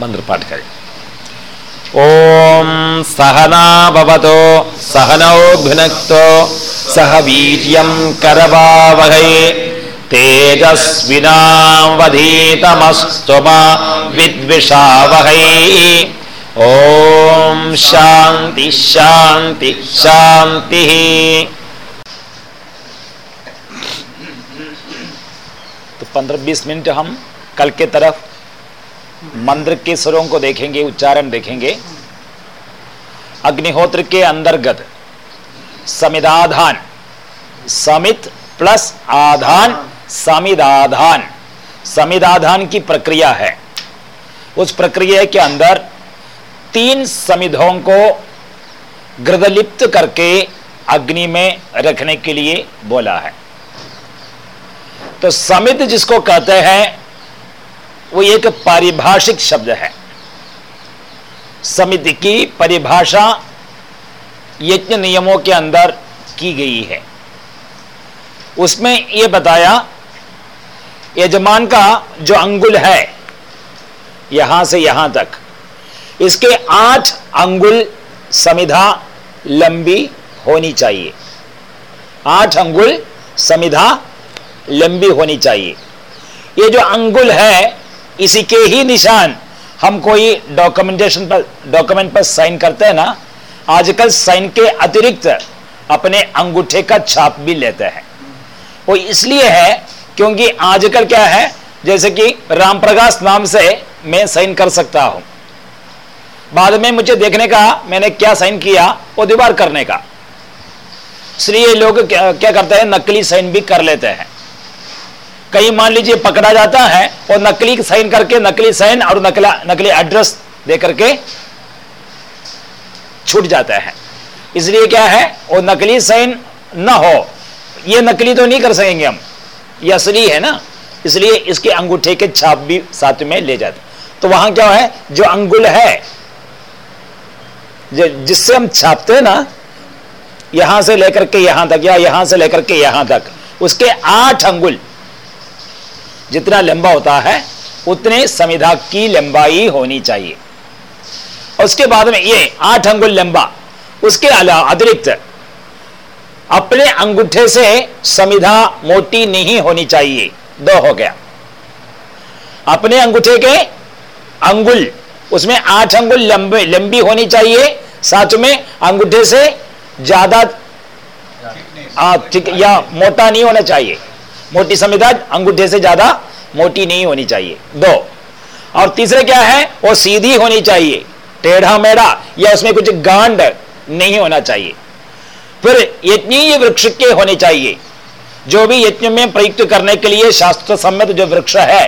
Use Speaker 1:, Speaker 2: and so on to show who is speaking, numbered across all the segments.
Speaker 1: मंत्र पाठ करें ओम सहनावतो सहनौ भुनक्तो सह वीर्यं करवावहै, तेजस्विनावधीतमस्तु मा विद्विषावहै। ओम शांति शांति शांति। तो पंद्रह बीस मिनट हम कल के तरफ़ मंत्र के स्वरों को देखेंगे, उच्चारण देखेंगे। अग्निहोत्र के अंतर्गत समिधाधान समित प्लस आधान, समिदाधान। समिदाधान की प्रक्रिया है। उस प्रक्रिया के अंदर तीन समिधों को गृदलिप्त करके अग्नि में रखने के लिए बोला है। तो समित जिसको कहते हैं वो एक पारिभाषिक शब्द है। समिति की परिभाषा यज्ञ नियमों के अंदर की गई है। उसमें यह बताया, यजमान का जो अंगुल है, यहाँ से यहाँ तक, इसके आठ अंगुल समिधा लंबी होनी चाहिए। आठ अंगुल समिधा लंबी होनी चाहिए। ये जो अंगुल है इसी के ही निशान हम कोई डॉक्यूमेंटेशन पर डॉक्यूमेंट पर साइन करते हैं ना आजकल साइन के अतिरिक्त अपने अंगूठे का छाप भी लेते हैं। वो इसलिए है क्योंकि आजकल क्या है जैसे कि राम प्रकाश नाम से मैं साइन कर सकता हूँ। बाद में मुझे देखने का मैंने क्या साइन किया वो दीवार करने का। इसलिए लोग क्या, क्या करते हैं नकली साइन भी कर लेते हैं। कहीं मान लीजिए पकड़ा जाता है और नकली साइन करके, नकली साइन और नकला, नकली एड्रेस दे करके छूट जाता है। इसलिए क्या है? वो नकली साइन न हो, ये नकली तो नहीं कर सकेंगे हम। ये असली है ना? इसलिए इसके अंगूठे के छाप भी साथ में ले जाते तो वहाँ क्या है? जो अंगुल है जिससे हम छापते हैं ना, यहाँ से लेकर के यहाँ तक या यहाँ से लेकर के यहाँ तक, उसके आठ अंगुल जितना लंबा होता है उतने समिधा की लंबाई होनी चाहिए। उसके बाद में ये आठ अंगुल लंबा उसके अलावा अतिरिक्त अपने अंगूठे से समिधा मोटी नहीं होनी चाहिए। दो हो गया। अपने अंगूठे के अंगुल उसमें आठ अंगुल लंबे लंबी होनी चाहिए। साथ में अंगूठे से ज़्यादा ठीक या मोटा नहीं होना चाहिए। मोटी संविधा अंगूठे से ज़्यादा मोटी नहीं होनी चाहिए। दो। और तीसरे क्या है? वो सीधी होनी चाहिए। टेढ़ा मेढ़ा या उसमें कुछ गांड नहीं होना चाहिए। फिर यज्ञ वृक्ष के होने चाहिए। जो भी यज्ञ में प्रयुक्त करने के लिए शास्त्र सम्मत जो वृक्ष है,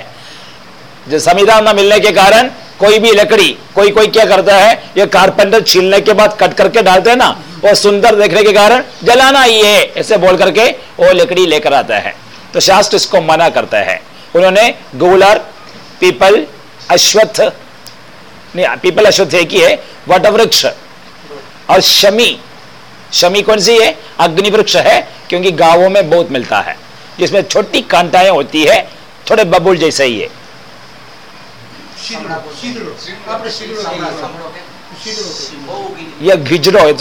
Speaker 1: जो संविधान न मिलने के कारण कोई भी लकड़ी, कोई कोई क्या करता है? ये कारपेंटर छीलने के बाद कट करके डालते हैं ना, वो सुंदर देखने के कारण, जलाना ही है, ऐसे बोल करके वो लकड़ी लेकर आता है। तो शास्त्र इसको मना करता है। उन्होंने गोलर पीपल अश्वत्थ पीपल अश्वत्थ एक ही है वटवृक्ष और शमी शमी कौन सी है? अग्नि वृक्ष है, क्योंकि गाँवों में बहुत मिलता है। जिसमें छोटी कांटाएँ होती है, थोड़े बबुल जैसे ही है। ये घिजड़ो है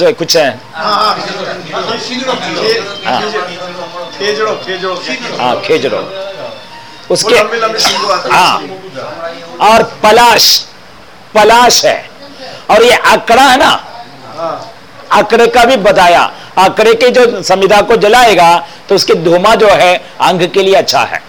Speaker 1: कुछ है हाँ खेजड़ो। उसके हाँ। और पलाश पलाश है। और ये आकड़ा है ना? आकड़े का भी बताया। आकड़े के जो संविधा को जलाएगा तो उसके धोमा जो है अंग के लिए अच्छा है।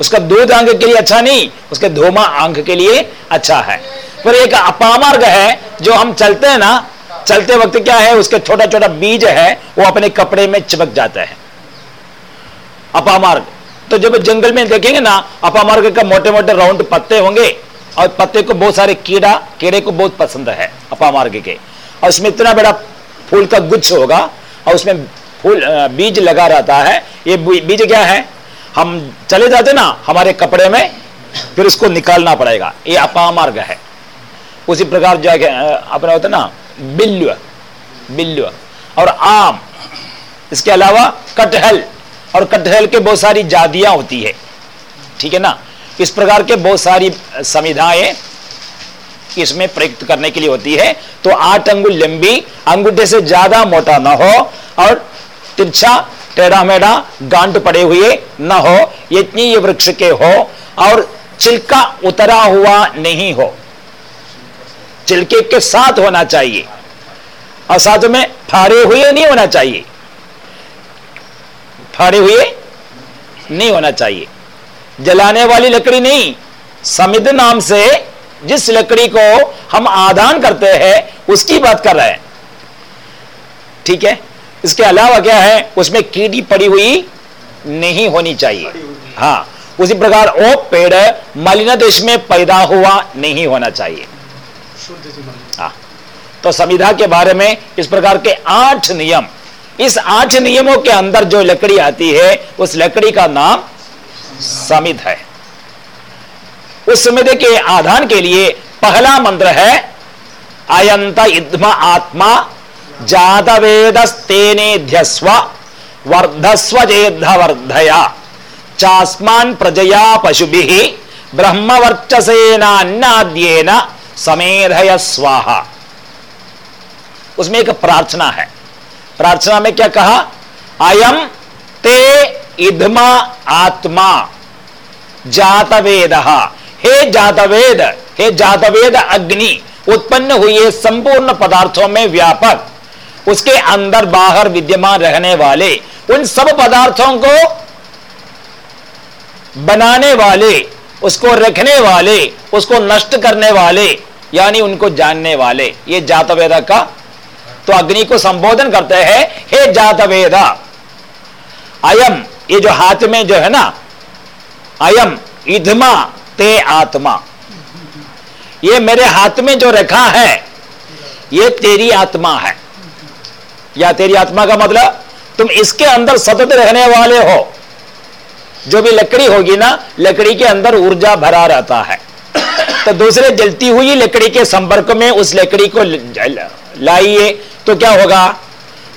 Speaker 1: उसका दूध अंग के लिए अच्छा नहीं उसके धोमा अंग के लिए अच्छा है। पर एक अपामार्ग है जो हम चलते हैं ना चलते वक्त क्या है उसके छोटा छोटा बीज है वो अपने कपड़े में चिपक जाता है। अपामार्ग तो जब जंगल में देखेंगे ना अपामार्ग का मोटे मोटे राउंड पत्ते होंगे, और पत्ते को बहुत सारे कीड़ा, कीड़े को बहुत पसंद है अपामार्ग के। और उसमें इतना बड़ा फूल का गुच्छ होगा, और उसमें फूल बीज लगा रहता है। ये बीज क्या है? हम चले जाते ना, हमारे कपड़े में, फिर उसको निकालना पड़ेगा। ये अपामार्ग है। उसी प्रकार जो है अपने होता ना बिल्व बिल्व और आम। इसके अलावा कटहल। और कटहल के बहुत सारी जादियाँ होती है। ठीक है ना? इस प्रकार के बहुत सारी संविधाएँ इसमें प्रयुक्त करने के लिए होती है। तो आठ अंगुल लंबी, अंगूठे से ज़्यादा मोटा ना हो और तिरछा, टेढ़ा मेढ़ा, गांठ पड़े हुए न हो इतनी ये वृक्ष के हो और चिल्का उतरा हुआ नहीं हो। चिल्के के साथ होना चाहिए और साथ में फारे हुए नहीं होना चाहिए। फाड़े हुए नहीं होना चाहिए। जलाने वाली लकड़ी नहीं। समिध नाम से जिस लकड़ी को हम आदान करते हैं उसकी बात कर रहे हैं। ठीक है? इसके अलावा क्या है? उसमें कीड़ी पड़ी हुई नहीं होनी चाहिए। हाँ उसी प्रकार वो पेड़ मलिन देश में पैदा हुआ नहीं होना चाहिए। हाँ तो संविधा के बारे में इस प्रकार के आठ नियम इस आठ नियमों के अंदर जो लकड़ी आती है, उस लकड़ी का नाम समित है। उस समिध के आधान के लिए पहला मंत्र है, अयंत इध्म आत्मा जातवेदस्तेनेध्यस्व वर्धस्व वर्धया चास्मान प्रजया पशुभि ब्रह्मवर्चसेनान्नाद्येन समेधय स्वाहा। उसमें एक प्रार्थना है। प्रार्थना में क्या कहा? अयम ते इधमा आत्मा, जातवेद। हे जातवेद हे जातवेद अग्नि, उत्पन्न हुए संपूर्ण पदार्थों में व्यापक, उसके अंदर बाहर विद्यमान रहने वाले, उन सब पदार्थों को बनाने वाले, उसको रखने वाले, उसको नष्ट करने वाले, यानी उनको जानने वाले, ये जातवेदा का तो अग्नि को संबोधन करते हैं, हे जातवेदा, अयम, ये जो हाथ में जो है ना, अयम, इधमा ते आत्मा, ये मेरे हाथ में जो रखा है, ये तेरी आत्मा है। या तेरी आत्मा का मतलब तुम इसके अंदर सतत रहने वाले हो। जो भी लकड़ी होगी ना, लकड़ी के अंदर ऊर्जा भरा रहता है। तो दूसरे जलती हुई लकड़ी के संपर्क में उस लकड़ी को लाइए तो क्या होगा?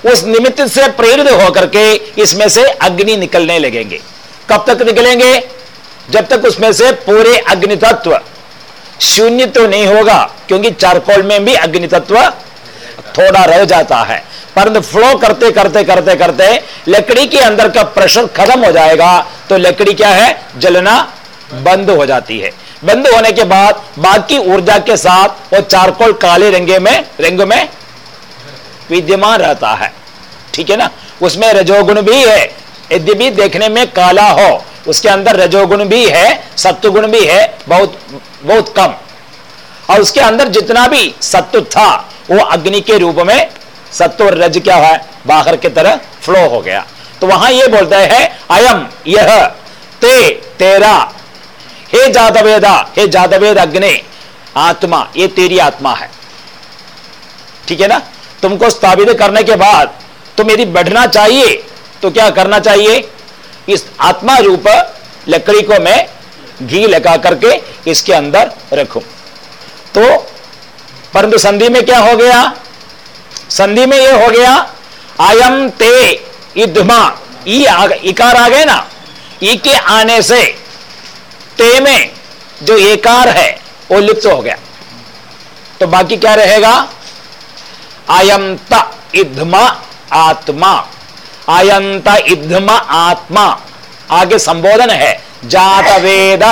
Speaker 1: उस निमित्त से प्रेरित होकर के इसमें से अग्नि निकलने लगेंगे। कब तक निकलेंगे? जब तक उसमें से पूरे अग्नि तत्व शून्य तो नहीं होगा, क्योंकि चारकोल में भी अग्नि तत्व थोड़ा रह जाता है। परंतु फ्लो करते करते करते करते लकड़ी के अंदर का प्रेशर खत्म हो जाएगा तो लकड़ी क्या है? जलना बंद हो जाती है। बंद होने के बाद बाकी ऊर्जा के साथ वो चारकोल काले रंगे में, रंग में विद्यमान रहता है। ठीक है ना? उसमें रजोगुण भी है। यद्यपि देखने में काला हो, उसके अंदर रजोगुण भी है, सत्वगुण भी है, बहुत बहुत कम। और उसके अंदर जितना भी सत्व था, वो अग्नि के रूप में सत्व और रज क्या है? बाहर की तरह फ्लो हो गया। तो वहाँ ये बोलता है, अयम यह ते, तेरा हे जादवेदा हे जादवेद अग्नि, आत्मा, ये तेरी आत्मा है। ठीक है ना? तुमको स्थापित करने के बाद तुम यदि बढ़ना चाहिए तो क्या करना चाहिए? इस आत्मा रूप लकड़ी को मैं घी लगा करके इसके अंदर रखूँ। तो परंतु संधि में क्या हो गया? संधि में यह हो गया आयम ते इधमा ई इकार आ गए ना? ई के आने से ते में जो एकार है, वो लिप्त हो गया। तो बाकी क्या रहेगा? आयंत इधमा आत्मा। आयंत इधमा आत्मा। आगे संबोधन है जात वेद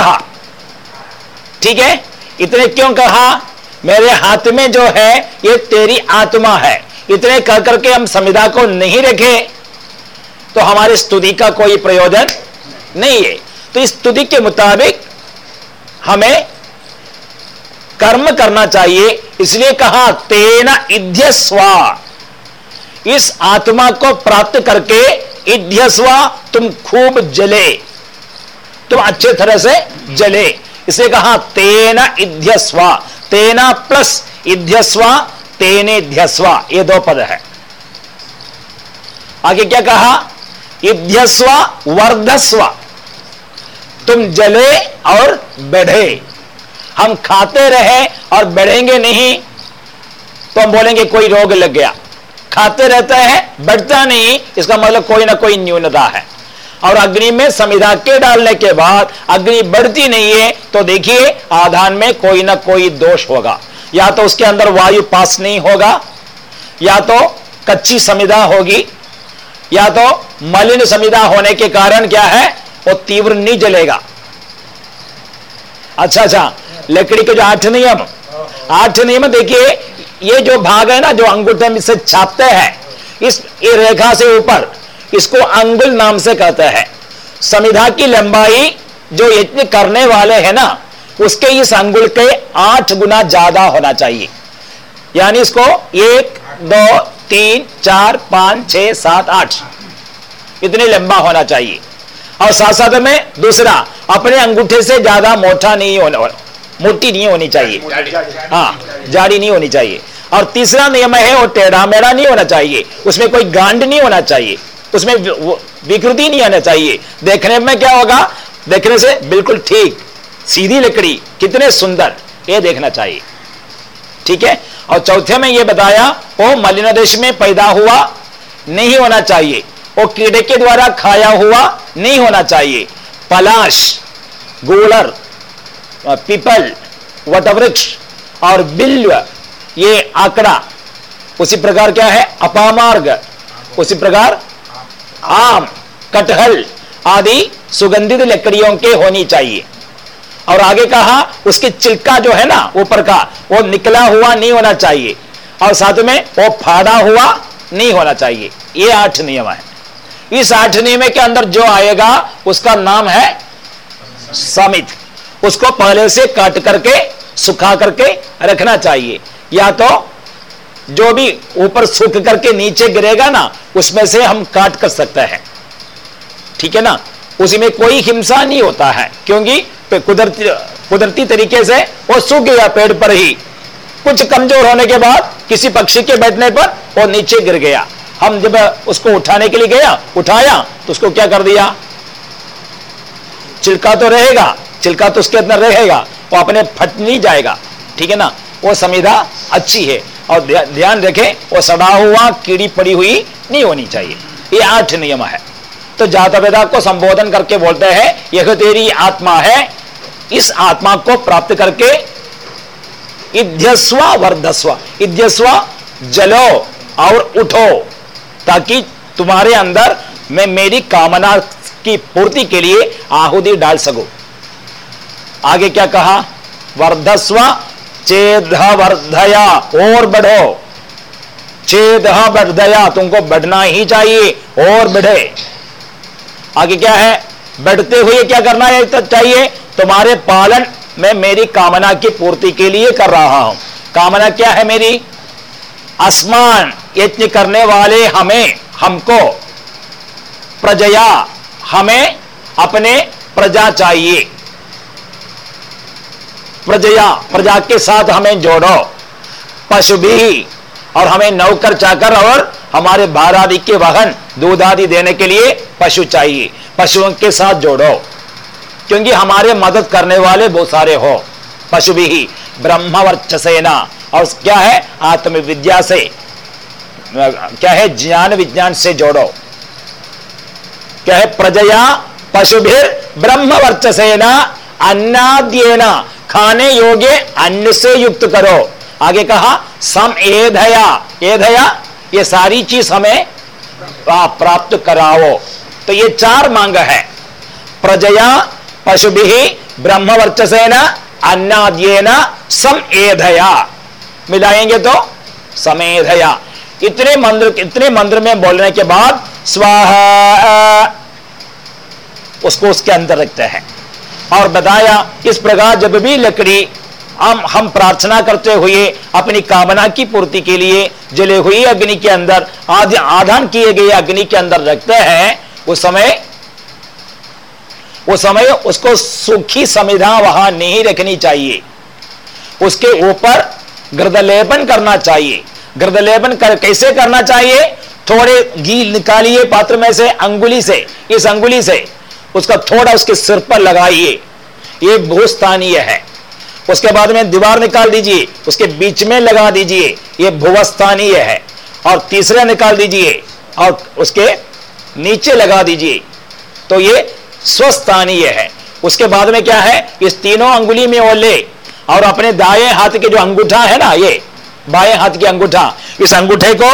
Speaker 1: ठीक है? इतने क्यों कहा? मेरे हाथ में जो है, ये तेरी आत्मा है। इतने कह करके हम संविधा को नहीं रखे। तो हमारी स्तुति का कोई प्रयोजन नहीं है। तो इस स्तुति के मुताबिक हमें कर्म करना चाहिए, इसलिए कहा, तेना इध्यस्वा। इस आत्मा को प्राप्त करके इध्यस्वा, तुम खूब जले। तुम अच्छे तरह से जले। इसे कहा, तेना इध्यस्वा। तेना प्लस इध्यस्वा, तेने ध्यस्वा। ये दो पद है। आगे क्या कहा? इध्यस्वा, वर्धस्वा। तुम जले और बढ़े। हम खाते रहे और बढ़ेंगे नहीं। तो हम बोलेंगे, कोई रोग लग गया। खाते रहता है, बढ़ता नहीं। इसका मतलब कोई ना कोई न्यूनता है। और अग्नि में संविधा के डालने के बाद अग्नि बढ़ती नहीं है तो देखिए, आधान में कोई ना कोई दोष होगा। या तो उसके अंदर वायु पास नहीं होगा, या तो कच्ची समिधा होगी, या तो मलिन समिधा होने के कारण क्या है वो तीव्र नहीं जलेगा। अच्छा अच्छा लकड़ी के जो आठ नियम आठ नियम देखिए, ये जो भाग है ना, जो अंगूठे से छापते हैं, इस, ये रेखा से ऊपर, इसको अंगुल नाम से कहते हैं। समिधा की लंबाई जो यज्ञ करने वाले हैं ना, उसके इस अंगुल के आठ गुना ज़्यादा होना चाहिए। यानी इसको एक, दो, तीन, चार, पाँच छ सात, आठ, इतने लंबा होना चाहिए। और साथ साथ में दूसरा, अपने अंगूठे से ज़्यादा मोटा नहीं होना मोटी नहीं होनी चाहिए। हाँ जाड़ी नहीं होनी चाहिए। और तीसरा नियम है, वो टेढ़ा मेढ़ा नहीं होना चाहिए। उसमें कोई गांड नहीं होना चाहिए। उसमें विकृति नहीं आना चाहिए। देखने में क्या होगा? देखने से बिल्कुल ठीक। सीधी लकड़ी, कितने सुंदर, ये देखना चाहिए। ठीक है? और चौथे में ये बताया वो मलिन देश में पैदा हुआ, नहीं होना चाहिए। वो कीड़े के द्वारा खाया हुआ नहीं होना चाहिए। पलाश, गोलर पीपल, वटवृक्ष और बिल्व, ये आंकड़ा। उसी प्रकार क्या है? अपामार्ग। उसी प्रकार आम, कटहल आदि सुगंधित लकड़ियों के होनी चाहिए। और आगे कहा, उसकी चिल्का जो है ना, ऊपर का, वो निकला हुआ नहीं होना चाहिए। और साथ में वो फाड़ा हुआ नहीं होना चाहिए। ये आठ नियम है। इस आठ नियम के अंदर जो आएगा, उसका नाम है समित। उसको पहले से काट करके, सुखा करके रखना चाहिए। या तो जो भी ऊपर सूख करके नीचे गिरेगा ना, उसमें से हम काट कर सकते हैं। ठीक है ना? उसी में कोई हिंसा नहीं होता है, क्योंकि कुदरती कुदरती तरीके से वो सूख गया पेड़ पर ही। कुछ कमज़ोर होने के बाद किसी पक्षी के बैठने पर वो नीचे गिर गया। हम जब उसको उठाने के लिए गया, उठाया तो उसको क्या कर दिया? चिल्का तो रहेगा, चिल्का तो उसके अंदर रहेगा, वो अपने फट नहीं जाएगा, ठीक है ना? वो संविधा अच्छी है, और ध्यान रखें, वो सड़ा हुआ कीड़ी पड़ी हुई नहीं होनी चाहिए, ये आठ नियम है। तो जात वेदा को संबोधन करके बोलते हैं, यह तेरी आत्मा है, इस आत्मा को प्राप्त करके इध्यस्व वर्धस्व, इध्यस्व जलो और उठो। ताकि तुम्हारे अंदर मैं मेरी कामना की पूर्ति के लिए आहुति डाल सकूँ। आगे क्या कहा? वर्धस्व चेद वर्धया, और बढ़ो। चेद वर्धया, तुमको बढ़ना ही चाहिए, और बढ़े। आगे क्या है? बढ़ते हुए क्या करना है, चाहिए? तुम्हारे पालन में मेरी कामना की पूर्ति के लिए कर रहा हूँ। कामना क्या है मेरी? आसमान। यज्ञ करने वाले हमें, हमको, प्रजया, हमें अपने प्रजा चाहिए। प्रजया, प्रजा के साथ हमें जोड़ो। पशु भी, और हमें नौकर चाकर और हमारे भार आदि के वाहन, दूध आदि देने के लिए पशु चाहिए। पशुओं के साथ जोड़ो। क्योंकि हमारे मदद करने वाले बहुत सारे हो। पशु भी, ब्रह्मवर्चसेना, और क्या है? आत्मविद्या से। क्या है ज्ञान विज्ञान से जोड़ो? क्या है प्रजया पशुभिर ब्रह्मवर्चसेना अन्नाद्येना। खाने योग्य अन्न से युक्त करो। आगे कहा, सम एधया। एधया, ये सारी चीज़ हमें प्राप्त कराओ। तो ये चार मांग है। प्रजया पशु ब्रह्म वर्चसेन अन्नाद्येन सम एधया। मिलाएँगे तो समेधया। इतने मंत्र इतने मंत्र में बोलने के बाद स्वाहा उसको उसके अंदर रखते हैं। और बताया, इस प्रकार जब भी लकड़ी हम हम प्रार्थना करते हुए अपनी कामना की पूर्ति के लिए जले हुई अग्नि के अंदर, आदि आधान किए गए अग्नि के अंदर रखते हैं, उस समय उस समय उसको सुखी समिधा वहाँ नहीं रखनी चाहिए। उसके ऊपर गृदलेपन करना चाहिए। गर्दलेपन कर, कैसे करना चाहिए? थोड़े घी निकालिए पात्र में से, अंगुली से, इस अंगुली से। उसका थोड़ा उसके सिर पर लगाइए। ये भूस्थानीय है। उसके बाद में दीवार निकाल दीजिए। उसके बीच में लगा दीजिए। ये भूवस्थानीय है। और तीसरा निकाल दीजिए। और उसके नीचे लगा दीजिए। तो ये स्वस्थानीय है। उसके बाद में क्या है? इस तीनों अंगुली में वो ले। और अपने दाएँ हाथ के जो अंगूठा है ना, ये बाएँ हाथ की अंगूठा। इस अंगूठे को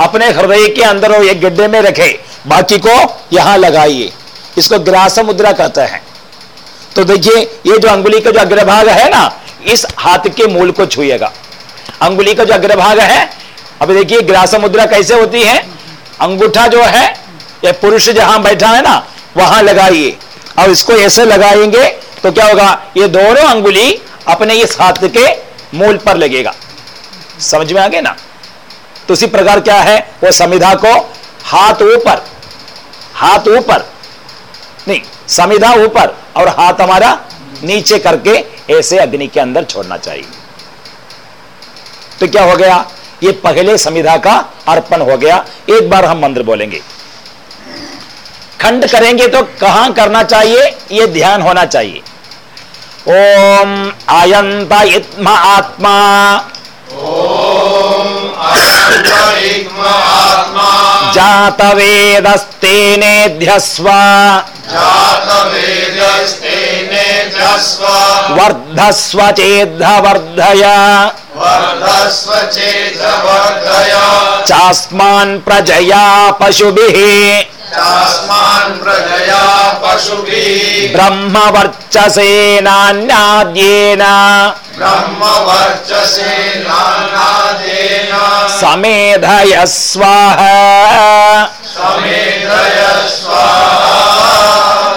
Speaker 1: अपने हृदय के अंदर एक गड्ढे में रखे। बाकी को यहाँ लगाइए। इसको ग्रास मुद्रा कहते हैं। तो देखिए, ये जो अंगुली का जो अग्रभाग है ना, इस हाथ के मूल को छुएगा। अंगुली का जो अग्रभाग है, अब देखिए ग्रास मुद्रा कैसे होती है? अंगूठा जो है, ये पुरुष जहाँ बैठा है ना, वहाँ लगाइए। और इसको ऐसे लगाएँगे तो क्या होगा? ये दोनों अंगुली अपने इस हाथ के मूल पर लगेगा। समझ में आ गए ना? तो उसी प्रकार क्या है? वो समिधा को हाथ ऊपर हाथ ऊपर, नहीं, समिधा ऊपर और हाथ हमारा नीचे करके ऐसे अग्नि के अंदर छोड़ना चाहिए। तो क्या हो गया? ये पहले समिधा का अर्पण हो गया। एक बार हम मंत्र बोलेंगे। खंड करेंगे तो कहाँ करना चाहिए? ये ध्यान होना चाहिए। ओम आयंत आत्मा। जातवेदस्ते वर्धस्व। चेद्ध वर्धय चास्मान् प्रजया पशुभिः।
Speaker 2: चास्मान् प्रजया पशुभिः।
Speaker 1: ब्रह्मवर्चसेनान्याद्येन
Speaker 2: ब्रह्मवर्चसे नानादेन
Speaker 1: समेधय स्वाह।
Speaker 2: समेधय स्वाहा।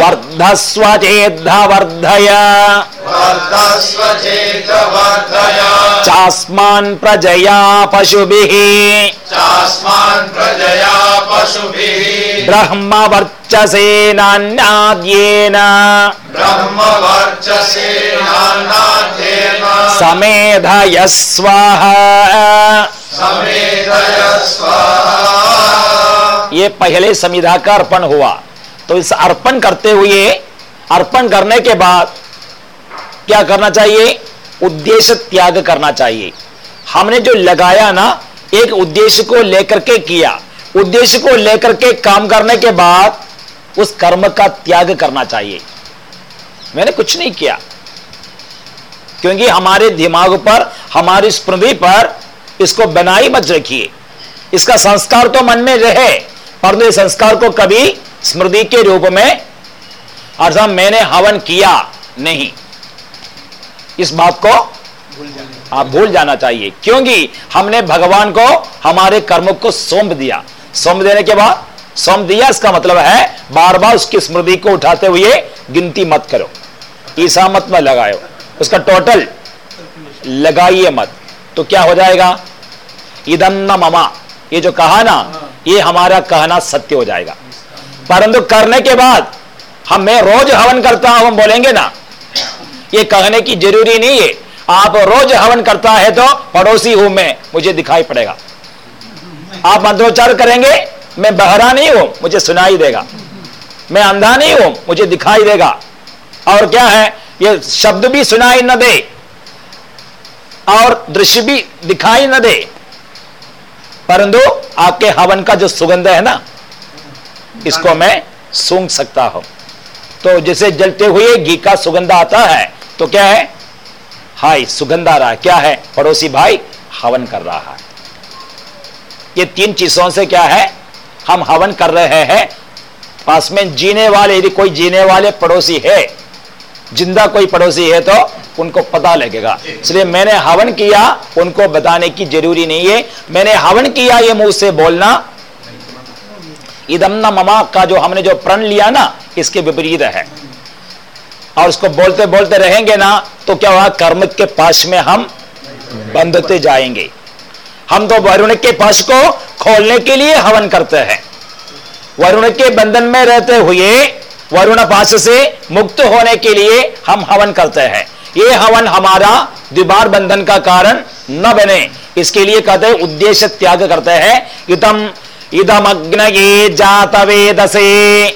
Speaker 1: वर्धस्व। चेद्ध वर्धय
Speaker 2: वर्धस्व चेत वर्धय
Speaker 1: चास्मान् प्रजया पशुभिः।
Speaker 2: चास्मान् प्रजया पशुभिः।
Speaker 1: ब्रह्मवर्चसेनान्याद्येन
Speaker 2: ब्रह्मवर्चसे नानादेन
Speaker 1: समेधय स्वाह।
Speaker 2: समेधय स्वाहा।
Speaker 1: ये पहले समिधा का अर्पण हुआ। तो इस अर्पण करते हुए, अर्पण करने के बाद क्या करना चाहिए? उद्देश्य त्याग करना चाहिए। हमने जो लगाया ना, एक उद्देश्य को लेकर के किया। उद्देश्य को लेकर के काम करने के बाद उस कर्म का त्याग करना चाहिए। मैंने कुछ नहीं किया। क्योंकि हमारे दिमाग पर, हमारी स्मृति पर इसको बनाई मत रखिए। इसका संस्कार तो मन में रहे परंतु संस्कार को कभी स्मृति के रूप में अर्थात मैंने हवन किया नहीं। इस बात को आप भूल जाना चाहिए, क्योंकि हमने भगवान को, हमारे कर्म को सौंप दिया। सौंप देने के बाद, सौंप दिया, इसका मतलब है बार बार उसकी स्मृति को उठाते हुए गिनती मत करो। ईसा मत में लगाओ। उसका टोटल लगाइए मत। तो क्या हो जाएगा? इदन्न ममा ये जो कहा ना, ये हमारा कहना सत्य हो जाएगा। परंतु करने के बाद हम मैं रोज हवन करता हूँ बोलेंगे ना। ये कहने की ज़रूरी नहीं है। आप रोज हवन करता है तो पड़ोसी हूँ मैं, मुझे दिखाई पड़ेगा। आप मंत्रोच्चार करेंगे, मैं बहरा नहीं हूँ, मुझे सुनाई देगा। मैं अंधा नहीं हूँ, मुझे दिखाई देगा। और क्या है, ये शब्द भी सुनाई न दे और दृश्य भी दिखाई न दे। परंतु आपके हवन का जो सुगंध है ना इसको मैं सूंघ सकता हूँ। तो जैसे जलते हुए घी का सुगंध आता है तो क्या है? हाय, सुगंध आ रहा है। क्या है? पड़ोसी भाई हवन कर रहा है। ये तीन चीज़ों से क्या है? हम हवन कर रहे हैं। पास में जीने वाले, यदि कोई जीने वाले पड़ोसी है, ज़िंदा कोई पड़ोसी है तो उनको पता लगेगा। इसलिए मैंने हवन किया, उनको बताने की ज़रूरी नहीं है। मैंने हवन किया, ये मुँह से बोलना इदम न ममा का जो हमने जो प्रण लिया ना, इसके विपरीत है। और उसको बोलते बोलते रहेंगे ना तो क्या होगा कर्म के पास में हम बंधते जाएँगे। हम तो वरुण के पास को खोलने के लिए हवन करते हैं। वरुण के बंधन में रहते हुए, वरुण पास से मुक्त होने के लिए हम हवन करते हैं। ये हवन हमारा द्विबार बंधन का कारण न बने। इसके लिए कहते उद्देश्य त्याग करते हैं। इतम
Speaker 2: इदमग्नये जातवेदसे।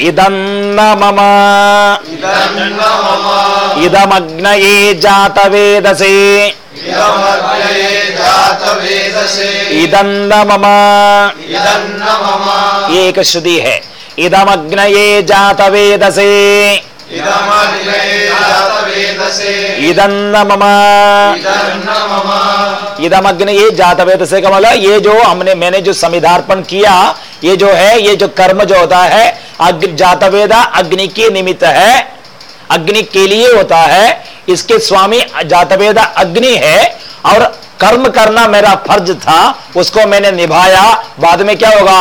Speaker 1: इदन्न मम। इदमग्नये जातवेदसे। ये एक श्रुति है। इदमग्नये जातवेदसे।
Speaker 2: इदमग्नये जातवेदसे।
Speaker 1: इदन्न मम ये जातवेद से का मतलब ये जो हमने मैंने जो समिधार्पण किया ये जो है ये जो कर्म जो होता है अग्नि जातवेदा अग्नि के निमित्त है अग्नि के लिए होता है इसके स्वामी जातवेदा अग्नि है और कर्म करना मेरा फ़र्ज़ था उसको मैंने निभाया बाद में क्या होगा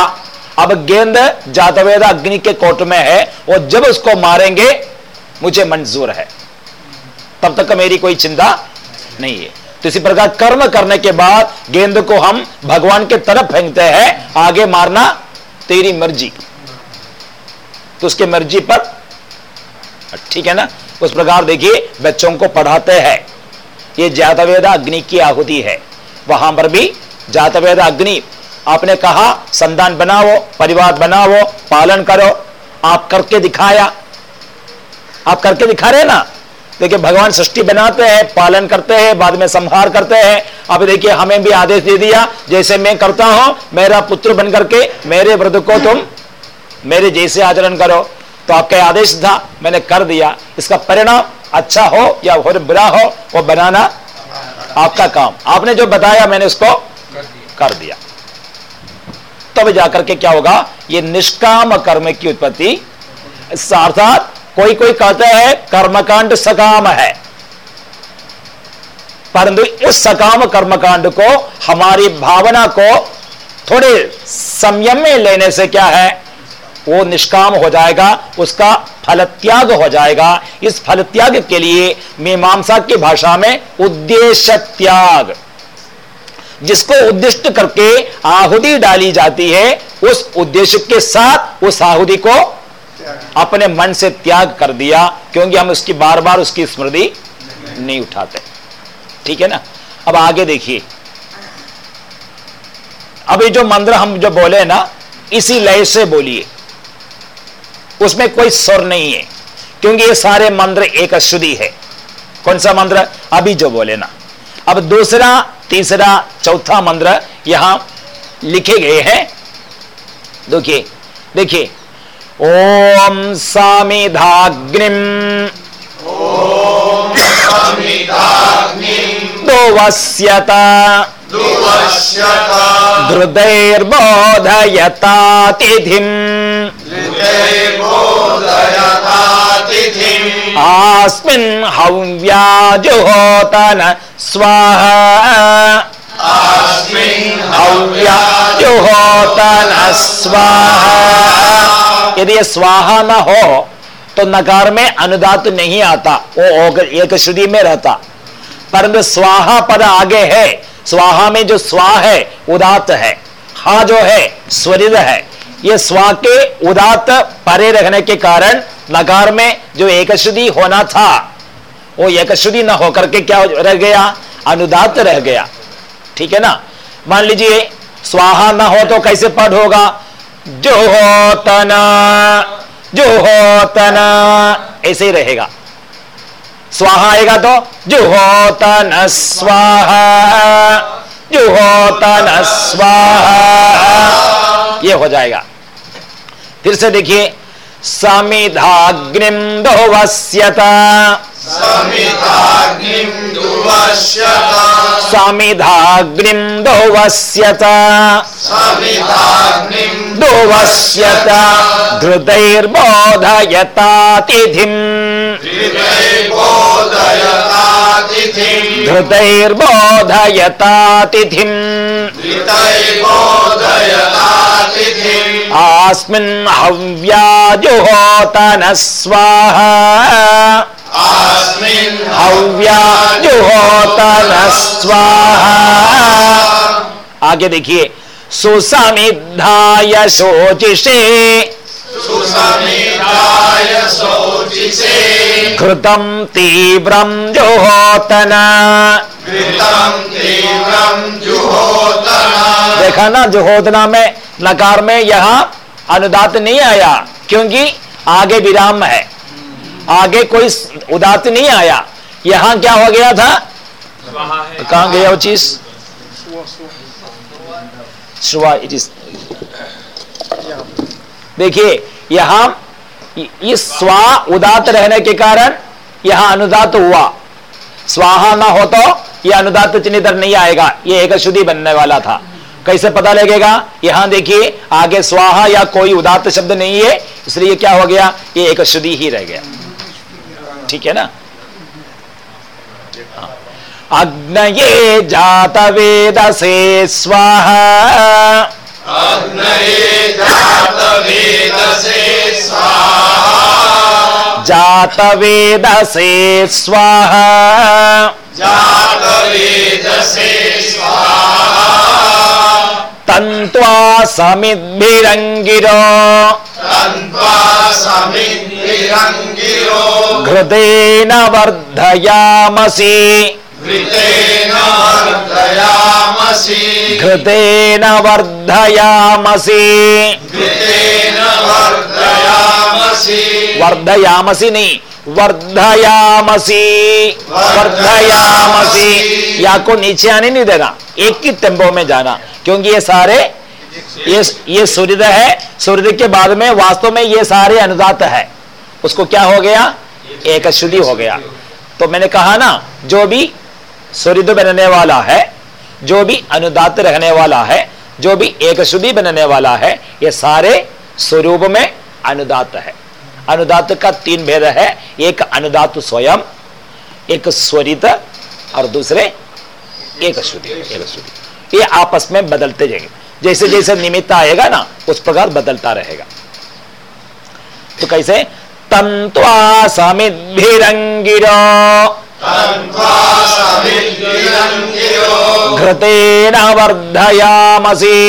Speaker 1: अब गेंद जातवेदा अग्नि के कोट में है और जब उसको मारेंगे मुझे मंजूर है तब तक मेरी कोई चिंता नहीं है। तो इसी प्रकार कर्म करने के बाद गेंद को हम भगवान के तरफ़ फेंकते हैं। आगे मारना तेरी मर्ज़ी। तो उसके मर्ज़ी पर, ठीक है ना? उस प्रकार देखिए, बच्चों को पढ़ाते हैं। ये जातवेद अग्नि की आहुति है। वहाँ पर भी जातवेद अग्नि, आपने कहा, संतान बनाओ, परिवार बनाओ, पालन करो। आप करके दिखाया। आप करके दिखा रहे ना? देखिए, भगवान सृष्टि बनाते हैं, पालन करते हैं, बाद में संहार करते हैं। अब देखिए, हमें भी आदेश दे दिया, जैसे मैं करता हूँ, मेरा पुत्र बन करके मेरे व्रत को तुम मेरे जैसे आचरण करो। तो आपका आदेश था, मैंने कर दिया। इसका परिणाम अच्छा हो या हो बुरा हो, वो बनाना आपका काम। आपने जो बताया, मैंने उसको कर दिया। तब तो जाकर के क्या होगा? ये निष्काम कर्म की उत्पत्ति अर्थात कोई कोई कहते हैं, कर्मकांड सकाम है। परंतु इस सकाम कर्मकांड को, हमारी भावना को थोड़े संयम में लेने से क्या है, वो निष्काम हो जाएगा, उसका फल त्याग हो जाएगा। इस फल त्याग के लिए मीमांसा की भाषा में उद्देश्य त्याग। जिसको उद्दिष्ट करके आहुति डाली जाती है, उस उद्देश्य के साथ उस आहुति को अपने मन से त्याग कर दिया, क्योंकि हम उसकी बार बार उसकी स्मृति नहीं उठाते। ठीक है ना? अब आगे देखिए। अभी जो मंत्र हम जो बोले ना, इसी लय से बोलिए। उसमें कोई स्वर नहीं है, क्योंकि ये सारे मंत्र एक अशुद्धि है। कौन सा मंत्र? अभी जो बोले ना। अब दूसरा, तीसरा, चौथा मंत्र यहाँ लिखे गए हैं। देखिए देखिए। ओम सामिधाग्निम। दुवस्यत। धृदैर्बोधयतातिथिम् आस्मिन् हव्याजुहोतन स्वाहा। हव्याजुहोतन स्वाहा। यदि स्वाहा ना हो तो नकार में अनुदात नहीं आता। वो एक श्रुति में रहता। परंतु स्वाहा पद आगे है। स्वाहा में जो स्वा है, उदात है। हा जो है स्वरित है। ये स्वा के उदात परे रहने के कारण नकार में जो एकश्रुति होना था, वो एकश्रुति न होकर के क्या रह गया? अनुदात रह गया। ठीक है ना? मान लीजिए, स्वाहा न हो तो कैसे पद होगा? जो हो तना जो हो तना ऐसे ही रहेगा। स्वाहा आएगा तो जो हो तन स्वाहा जो हो तन स्वाहा, ये हो जाएगा। फिर से देखिए समिधाग्निम दोवस्यता समिधाग्निम दोवस्यता दोवस्यता धृतैर्बोधयतातिथिम्। धृतैर्बोधयतातिथिम्। आस्मिन् हव्याजुहोतन स्वाहा हव्याजुहोतन स्वाहा आगे देखिए सुसमिधाय शोचिषे। घृतम तीव्रम जुहोतन। देखा ना जो होदना में नकार में यहाँ अनुदात नहीं आया क्योंकि आगे विराम है। आगे कोई उदात नहीं आया। यहाँ क्या हो गया था? कहाँ गया वो चीज़? इट इज़ देखिए, यहाँ इस स्वा उदात रहने के कारण यहाँ अनुदात हुआ। स्वाहा ना हो तो यह अनुदात चिन्ह इधर नहीं आएगा। यह एक शुद्धि बनने वाला था। कैसे पता लगेगा? यहाँ देखिए, आगे स्वाहा या कोई उदात शब्द नहीं है, इसलिए क्या हो गया? ये एक शुद्धि ही रह गया। ठीक है ना? अग्नये जात वेद से स्वाहा।
Speaker 2: अग्नये जात वेद से स्वाहा।
Speaker 1: जात वेद से स्वाहा।
Speaker 2: जात वेद से स्वाहा।
Speaker 1: तन्त्वा समिद्भिरङ्गिरो।
Speaker 2: तन्त्वा समिद्भिरङ्गिरो।
Speaker 1: घृतेन वर्धयामसि।
Speaker 2: घृतेन वर्धयामसि।
Speaker 1: घृतेन वर्धयामसि।
Speaker 2: घृतेन वर्धयामसि।
Speaker 1: वर्धयामसि नहीं वर्धयामसी। वर्धयामसी। या को नीचे आने नहीं देना एक ही टेंपो में जाना क्योंकि ये सारे ये ये सूर्य है सूर्य के बाद में वास्तव में ये सारे अनुदात है। उसको क्या हो गया? एक शुद्धि हो गया। तो मैंने कहा ना, जो भी सूर्य बनने वाला है, जो भी अनुदात रहने वाला है, जो भी एक शुद्धि बनने वाला है, ये सारे स्वरूप में अनुदात है। अनुदात का तीन भेद है। एक अनुदात स्वयं, एक स्वरित और दूसरे एक श्रुति एक श्रुति ये आपस में बदलते जाएँगे। जैसे जैसे निमित्त आएगा ना, उस प्रकार बदलता रहेगा। तो कैसे?
Speaker 2: तन्त्वा
Speaker 1: घृतेन वर्धयामसि।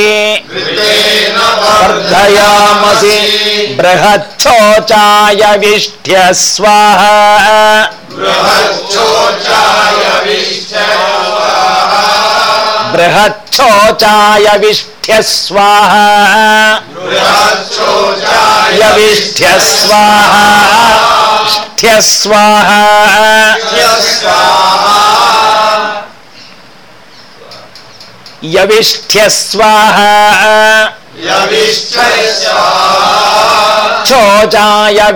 Speaker 1: वर्धयामसि बृहच्छोचाय विष्ठ्य स्वाहा
Speaker 2: बृहच्छोचाय
Speaker 1: विष्ठ्य स्वाहा यविष्ठ्य स्वाहा स्वाहा यविष्ठ्य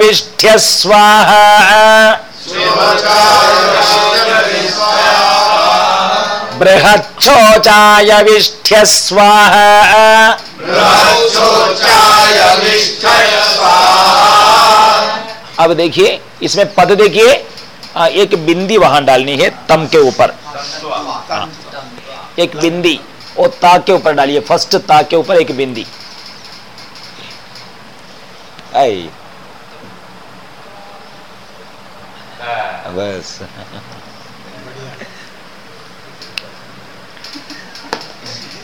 Speaker 1: विष्ठ्य स्वाहा बृहच्छोचाय विष्ठ्य अब देखिए, इसमें पद देखिए एक बिंदी वहाँ डालनी है, तम के ऊपर। एक बिंदी, और ता के ऊपर डालिए, फ़र्स्ट ता के ऊपर एक बिंदी। बस।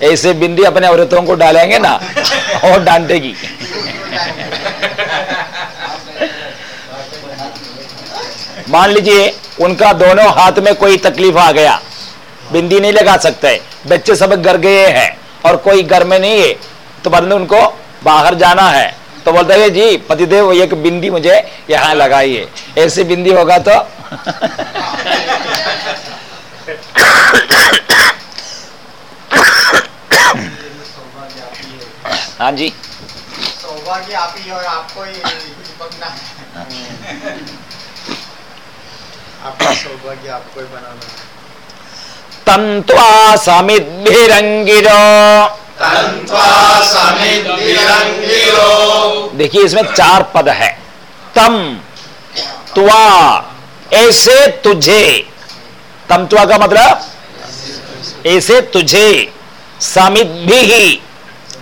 Speaker 1: ऐसे बिंदी अपने औरतों को डालेंगे ना, और डांटेगी। मान लीजिए, उनका दोनों हाथ में कोई तकलीफ़ आ गया, बिंदी नहीं लगा सकते, बच्चे सब घर गए हैं, और कोई घर में नहीं है तो बाद उनको बाहर जाना है। तो बोलते हैं, जी, पतिदेव एक बिंदी मुझे यहाँ लगाइए ऐसी बिंदी होगा तो? हाँ जी।
Speaker 3: सौभाग्य आप ही और आपको ही आपका सौभाग्य आपको ही बनाना है।
Speaker 1: समिद्भिरंगिरो
Speaker 2: तन्त्वा
Speaker 1: देखिए इसमें चार पद है। तम त्वा ऐसे तुझे। तम त्वा का मतलब ऐसे तुझे समिद्भि।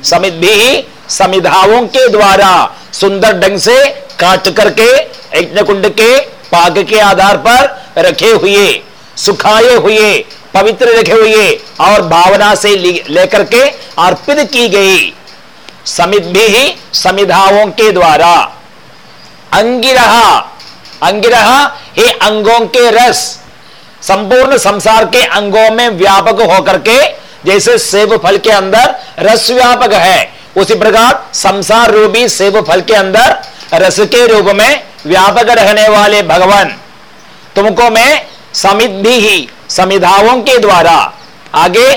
Speaker 1: ही भी समिधाओं के द्वारा सुंदर ढंग से काट करके यज्ञ कुंड के पाग के आधार पर रखे हुए, सुखाए हुए, पवित्र रखे हुए और भावना से लेकर के अर्पित की गई। समित भी समिधाओं के द्वारा। अंगिरहा अंगिरहा हे अंगों के रस, संपूर्ण संसार के अंगों में व्यापक होकर के जैसे सेब फल के अंदर रस व्यापक है, उसी प्रकार संसार रूपी सेब फल के अंदर रस के रूप में व्यापक रहने वाले भगवान। तुमको मैं समिधि ही, समिधाओं के द्वारा आगे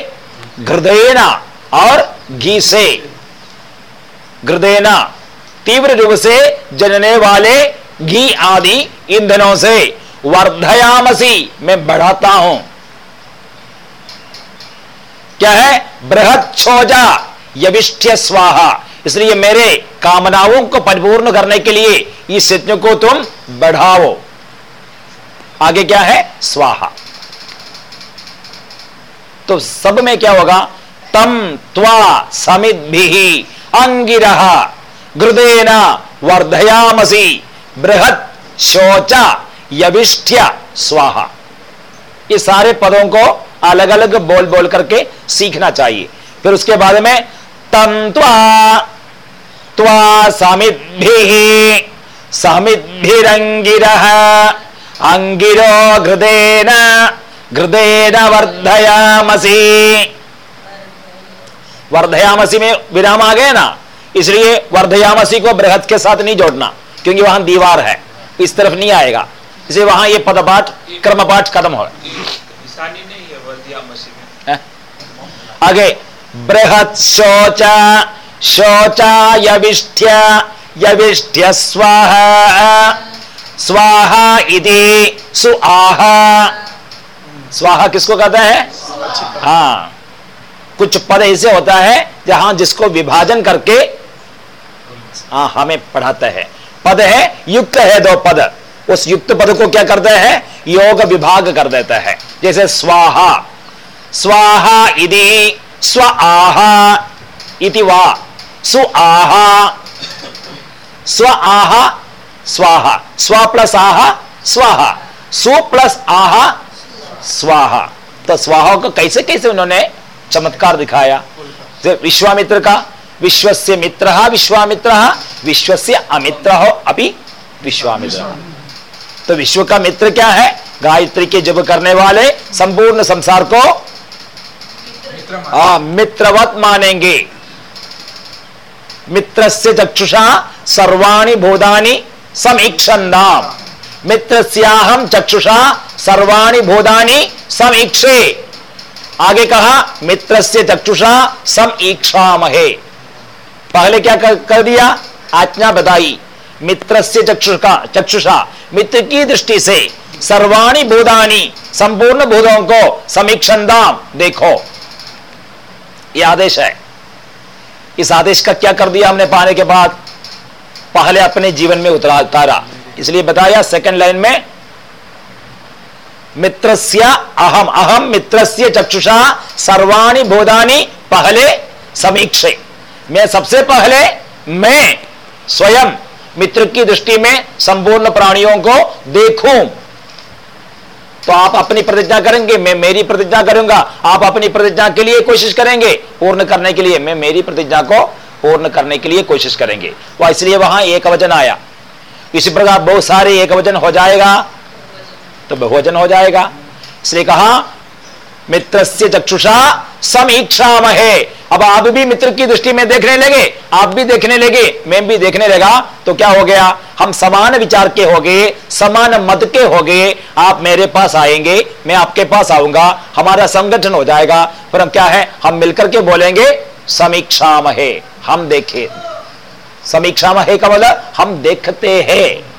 Speaker 1: हृदयना और घी से हृदयना तीव्र रूप से जनने वाले घी आदि ईंधनों से वर्धयामसी, मैं बढ़ाता हूँ। क्या है? बृहद छोजा यविष्ठ्य स्वाहा। इसलिए मेरे कामनाओं को परिपूर्ण करने के लिए इस यज्ञ को तुम बढ़ाओ। आगे क्या है? स्वाहा। तो सब में क्या होगा? तम त्वा समित भी अंगिरा हृदय वर्धयामसी बृहद शोचा यविष्ठ्य स्वाहा। ये सारे पदों को अलग अलग बोल बोल करके सीखना चाहिए। फिर उसके बाद में तंत्वा त्वा समिधि समिद्भिरंगिर, अंगिरो हृदय हृदय वर्धयामसी। वर्धयामसी में विराम आ गए ना, इसलिए वर्धयामसी को बृहद के साथ नहीं जोड़ना, क्योंकि वहाँ दीवार है, इस तरफ़ नहीं आएगा। इसलिए वहाँ ये पदपाठ क्रमपाठ खत्म हो। रहा आगे बृहत शोचा शोचा यविष्ठ्य यविष्ठ्य स्वाहा। स्वाहा इति सुआहा। स्वाहा किसको कहते हैं? हाँ। कुछ पद ऐसे होता है जहाँ जिसको विभाजन करके हाँ हमें पढ़ाता है। पद है युक्त है दो पद। उस युक्त पद को क्या करते हैं? योग विभाग कर देता है। जैसे स्वाहा। स्वाहा इति स्व इति वा। सु आहा। स्व आहा, स्वाहा। स्व प्लस आहा, स्वाहा। सु प्लस आहा, स्वाहा। तो स्वाहा को कैसे कैसे उन्होंने चमत्कार दिखाया? विश्वामित्र का विश्व से मित्र विश्वामित्र विश्व से अमित्र अभी विश्वामित्र। तो विश्व का मित्र क्या है? गायत्री के जब करने वाले संपूर्ण संसार को आ, मित्रवत मानेंगे। मित्र से चक्षुषा सर्वाणी भूदानी समीक्षन्दाम मित्र हम चक्षुषा सर्वाणी भूदानी समीक्षे। आगे कहा मित्र से चक्षुषा समीक्षा महे पहले क्या कर, कर दिया? आज्ञा बताई। मित्र से चक्षुषा चक्षुषा। मित्र की दृष्टि से सर्वाणी भूदानी संपूर्ण भूतों को समीक्षण दाम देखो। यह आदेश है। इस आदेश का क्या कर दिया हमने पाने के बाद? पहले अपने जीवन में उतरा, उतारा। इसलिए बताया सेकंड लाइन में, मित्रस्य अहम अहम मित्रस्य चक्षुषा, सर्वाणी बोधानी पहले समीक्षे। मैं सबसे पहले, मैं स्वयं मित्र की दृष्टि में संपूर्ण प्राणियों को देखूँ। तो आप अपनी प्रतिज्ञा करेंगे, मैं मेरी प्रतिज्ञा करूँगा। आप अपनी प्रतिज्ञा के लिए कोशिश करेंगे, पूर्ण करने के लिए। मैं मेरी प्रतिज्ञा को पूर्ण करने के लिए कोशिश करेंगे। वह इसलिए वहाँ एक वचन आया। इसी प्रकार बहुत सारे एक वचन हो जाएगा तो बहुवचन हो जाएगा। इसलिए कहा मित्र से चक्षुषा समीक्षा महे अब आप भी मित्र की दृष्टि में देखने लगे, आप भी देखने लगे, मैं भी देखने लगा तो क्या हो गया? हम समान विचार के हो गए समान मत के हो गए आप मेरे पास आएँगे, मैं आपके पास आऊँगा, हमारा संगठन हो जाएगा। फिर हम क्या है? हम मिलकर के बोलेंगे समीक्षा महे हम देखे। समीक्षा महे का मतलब हम देखते हैं।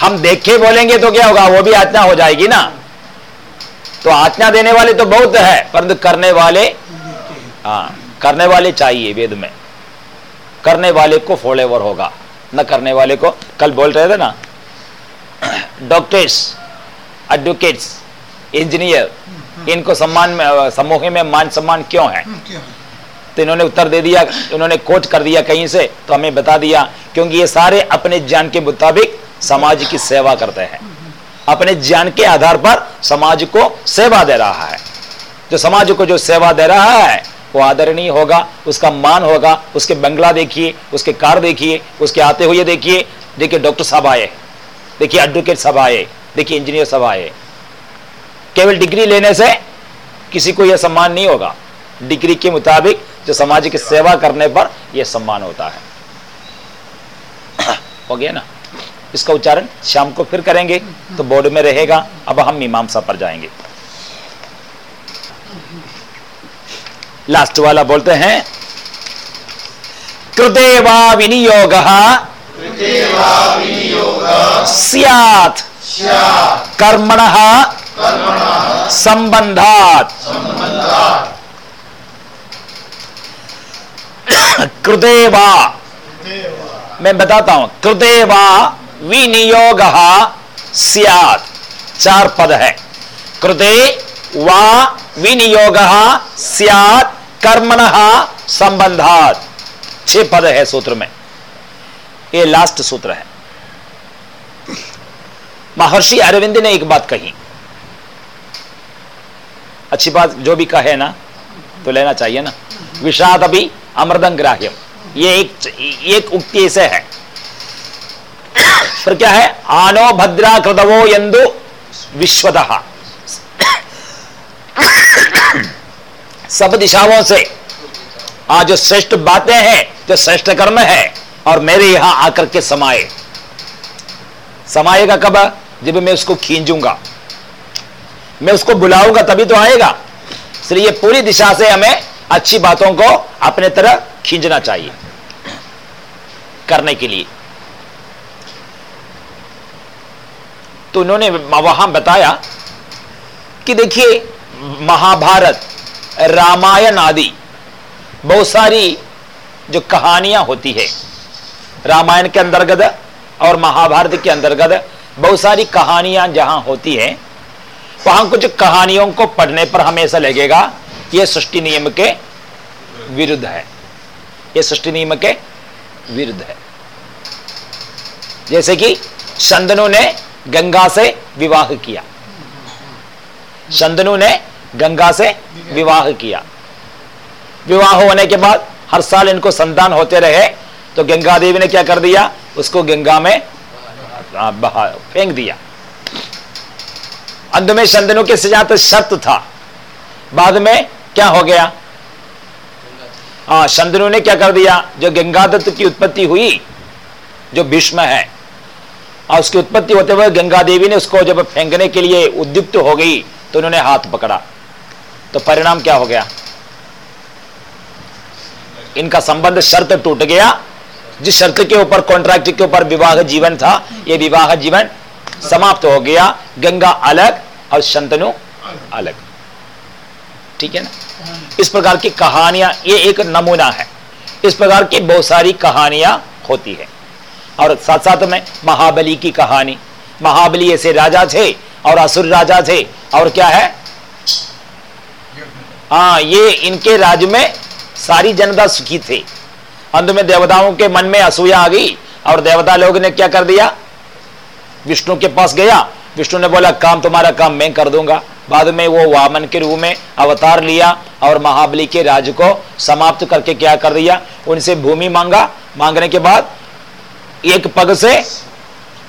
Speaker 1: हम देखे बोलेंगे तो क्या होगा? वो भी आज्ञा हो जाएगी ना। तो आज्ञा देने वाले तो बहुत है, परंतु करने वाले हाँ करने वाले चाहिए वेद में। करने वाले को फॉलोवर होगा। न करने वाले को, कल बोल रहे थे ना? डॉक्टर्स एडवोकेट्स इंजीनियर इनको सम्मान में, समूह में मान सम्मान क्यों है? तो इन्होंने उत्तर दे दिया, इन्होंने कोट कर दिया कहीं से तो हमें बता दिया, क्योंकि ये सारे अपने ज्ञान के मुताबिक समाज की सेवा करते हैं। अपने ज्ञान के आधार पर समाज को सेवा दे रहा है। जो समाज को जो सेवा दे रहा है, वो आदरणीय होगा, उसका मान होगा, उसके बंगला देखिए, उसके कार देखिए, उसके आते हुए देखिए। देखिए, डॉक्टर साहब आए, देखिए एडवोकेट साहब आए, देखिए इंजीनियर साहब आए। केवल डिग्री लेने से किसी को यह सम्मान नहीं होगा। डिग्री के मुताबिक जो समाज की सेवा करने पर यह सम्मान होता है। हो गया ना? इसका उच्चारण शाम को फिर करेंगे तो बोर्ड में रहेगा अब हम मीमांसा पर जाएँगे। लास्ट वाला बोलते हैं कृदेवा विनियोग। सियात। कर्मण। संबंधात। कृदेवा। मैं बताता हूँ कृदेवा विनियोग चार पद। है कृदे वा विनियोग कर्मण संबंधात छह पद है सूत्र में ये लास्ट सूत्र है। महर्षि अरविंद ने एक बात कही। अच्छी बात, जो भी कहे ना तो लेना चाहिए ना। विषाद अभी अमृतम ये एक एक उक्ति ऐसे है। फिर क्या है? आनो भद्रा कृतवो यंदु विश्वद सब दिशाओं से आज जो श्रेष्ठ बातें हैं, जो श्रेष्ठ कर्म है, और मेरे यहाँ आकर के समाये। समाएगा कब? जब मैं उसको खींचूँगा। मैं उसको बुलाऊँगा, तभी तो आएगा। इसलिए पूरी दिशा से हमें अच्छी बातों को अपने तरह खींचना चाहिए, करने के लिए। तो उन्होंने वहाँ बताया कि देखिए, महाभारत, रामायण आदि, बहुत सारी जो कहानियाँ होती है, रामायण के अंतर्गत और महाभारत के अंतर्गत बहुत सारी कहानियाँ जहाँ होती हैं, वहाँ कुछ कहानियों को पढ़ने पर हमें ऐसा लगेगा यह सृष्टि नियम के विरुद्ध है। यह सृष्टि नियम के विरुद्ध है। जैसे कि शंदनु ने गंगा से विवाह किया। शंदनु ने गंगा से विवाह किया। विवाह होने के बाद हर साल इनको संतान होते रहे तो गंगा देवी ने क्या कर दिया? उसको गंगा में बहा, फेंक दिया। अंत में शंदनु के सजात शर्त था। बाद में क्या हो गया? हाँ शंदनु ने क्या कर दिया? जो गंगादत्त की उत्पत्ति हुई, जो भीष्म है और उसकी उत्पत्ति होते हुए गंगा देवी ने उसको जब फेंकने के लिए उद्युक्त हो गई तो उन्होंने हाथ पकड़ा। तो परिणाम क्या हो गया? इनका संबंध शर्त टूट गया। जिस शर्त के ऊपर कॉन्ट्रैक्ट के ऊपर विवाह जीवन था यह विवाह जीवन समाप्त हो गया। गंगा अलग और शंतनु अलग। ठीक है ना? इस प्रकार की कहानियाँ, ये एक नमूना है। इस प्रकार की बहुत सारी कहानियाँ होती है। और साथ साथ में महाबली की कहानी। महाबली ऐसे राजा थे और असुर राजा थे। और क्या है? हाँ ये इनके राज्य में सारी जनता सुखी थे। अंत में देवताओं के मन में असूया आ गई और देवता लोग ने क्या कर दिया? विष्णु के पास गया। विष्णु ने बोला, काम तुम्हारा काम, मैं कर दूँगा। बाद में वो वामन के रूप में अवतार लिया और महाबली के राज को समाप्त करके क्या कर दिया? उनसे भूमि मांगा। मांगने के बाद एक पग से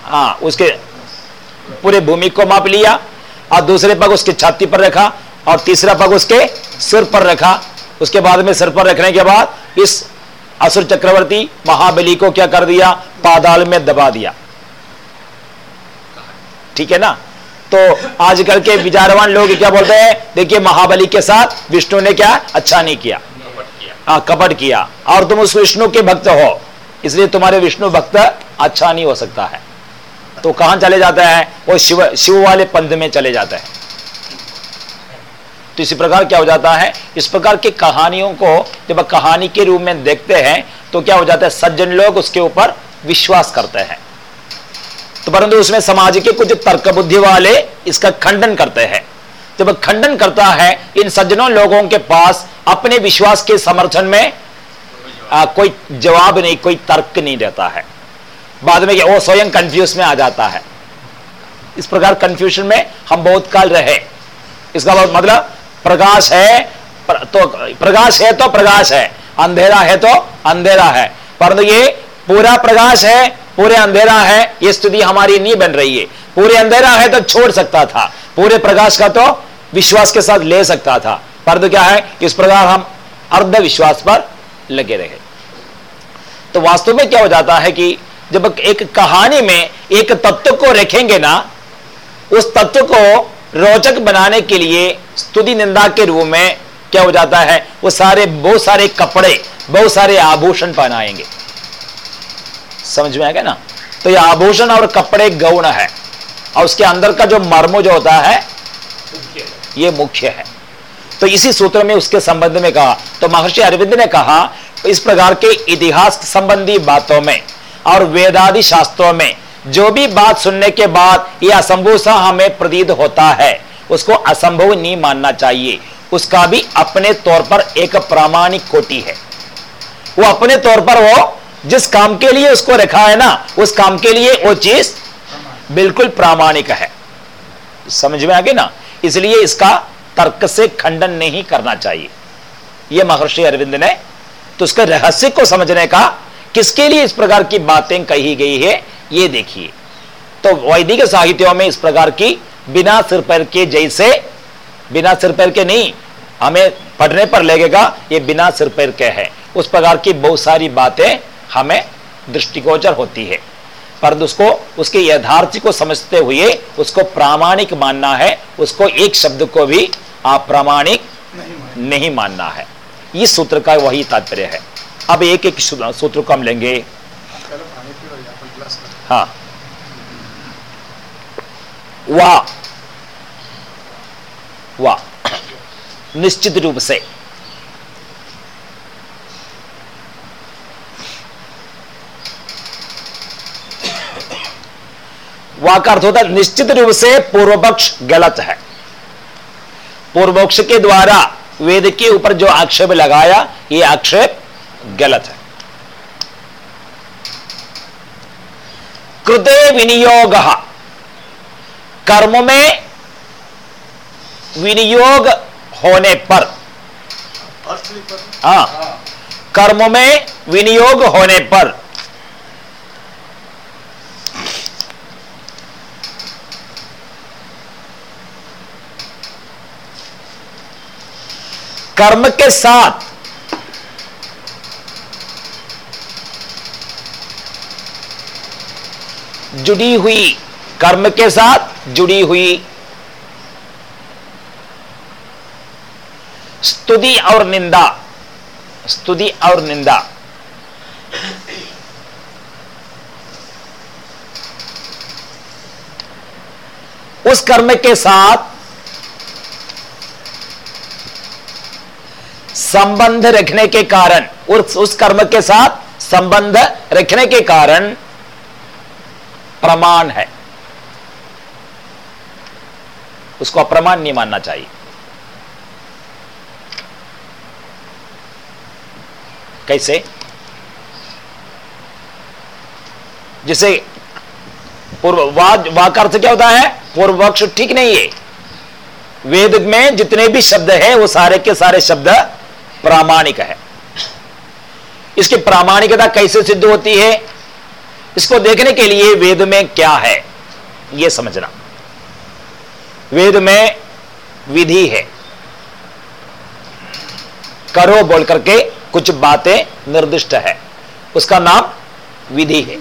Speaker 1: हाँ उसके पूरे भूमि को माप लिया और दूसरे पग उसके छाती पर रखा और तीसरा पग उसके सिर पर रखा। उसके बाद में सिर पर रखने के बाद इस असुर चक्रवर्ती महाबली को क्या कर दिया? पादाल में दबा दिया। ठीक है ना? तो आजकल के विचारवान लोग क्या बोलते हैं? देखिए महाबली के साथ विष्णु ने क्या? अच्छा नहीं किया। हाँ कपट किया। और तुम उस विष्णु के भक्त हो। इसलिए तुम्हारे विष्णु भक्त अच्छा नहीं हो सकता है। तो कहाँ चले जाता है? वो शिव शिव वाले पंथ में चले जाता है। तो इसी प्रकार क्या हो जाता है? इस प्रकार की कहानियों को जब कहानी के रूप में देखते हैं तो क्या हो जाता है? सज्जन लोग उसके ऊपर विश्वास करते हैं। तो परंतु उसमें समाज के कुछ तर्क बुद्धि वाले इसका खंडन करते हैं। जब खंडन करता है, इन सज्जनों लोगों के पास अपने विश्वास के समर्थन में आ, कोई जवाब नहीं कोई तर्क नहीं रहता है। बाद में क्या वो स्वयं कंफ्यूज में आ जाता है। इस प्रकार कंफ्यूजन में हम बहुत काल रहे। इसका मतलब प्रकाश है प्र, तो प्रकाश है तो प्रकाश है अंधेरा है तो अंधेरा है। परंतु ये पूरा प्रकाश है पूरे अंधेरा है ये स्थिति हमारी नहीं बन रही है। पूरे अंधेरा है तो छोड़ सकता था पूरे प्रकाश का तो विश्वास के साथ ले सकता था। पर क्या है इस प्रकार हम अर्ध विश्वास पर लगे रहे। तो वास्तव में क्या हो जाता है कि जब एक कहानी में एक तत्व को रखेंगे ना, उस तत्व को रोचक बनाने के लिए स्तुति निंदा के रूप में क्या हो जाता है, वो सारे, बहुत सारे कपड़े, बहुत सारे आभूषण पहनाएँगे। समझ में आ गया ना? तो ये आभूषण और कपड़े गौण है, और उसके अंदर का जो मर्म जो होता है, ये मुख्य है। तो इसी सूत्र में उसके संबंध में कहा। तो महर्षि अरविंद ने कहा, इस प्रकार के इतिहास संबंधी बातों में और वेदादि शास्त्रों में जो भी बात सुनने के बाद यह असंभव सा हमें प्रतीत होता है, उसको असंभव नहीं मानना चाहिए। उसका भी अपने तौर पर एक प्रामाणिक कोटि है। वो अपने तौर पर वो जिस काम के लिए उसको रखा है ना, उस काम के लिए वो चीज़ बिल्कुल प्रामाणिक है। समझ में आ ना? इसलिए इसका तर्क से खंडन नहीं करना चाहिए। यह महर्षि अरविंद ने तो उसके रहस्य को समझने का, किसके लिए इस प्रकार की बातें कही गई है, ये देखिए। तो वैदिक साहित्यों में इस प्रकार की बिना सिर पैर के जैसे, बिना सिर पैर के नहीं, हमें पढ़ने पर लगेगा, ये बिना सिर पैर के है। उस प्रकार की बहुत सारी बातें हमें दृष्टिगोचर होती है। पर उसको, उसके यथार्थ को समझते हुए, उसको प्रामाणिक मानना है, उसको एक शब्द को भी अप्रामाणिक नहीं, नहीं मानना है। इस सूत्र का वही तात्पर्य है। अब एक एक सूत्र को हम लेंगे। हाँ। वाह वाह निश्चित रूप से। वाह का अर्थ होता है निश्चित रूप से पूर्व पक्ष गलत है। पूर्व पक्ष के द्वारा वेद के ऊपर जो आक्षेप लगाया ये आक्षेप गलत है। कृते विनियोग। कर्म में विनियोग होने पर हाँ कर्म में विनियोग होने पर कर्म के साथ। जुड़ी हुई कर्म के साथ जुड़ी हुई स्तुति और निंदा, स्तुति और निंदा। उस कर्म के साथ संबंध रखने के कारण उस कर्म के साथ संबंध रखने के कारण प्रमाण है। उसको अप्रमाण नहीं मानना चाहिए। कैसे? जिसे पूर्व वाक अर्थ क्या होता है? पूर्व पक्ष ठीक नहीं है। वेद में जितने भी शब्द है, वो सारे के सारे शब्द प्रामाणिक है। इसकी प्रामाणिकता कैसे सिद्ध होती है? इसको देखने के लिए वेद में क्या है यह समझना। वेद में विधि है। करो बोल करके कुछ बातें निर्दिष्ट है। उसका नाम विधि है।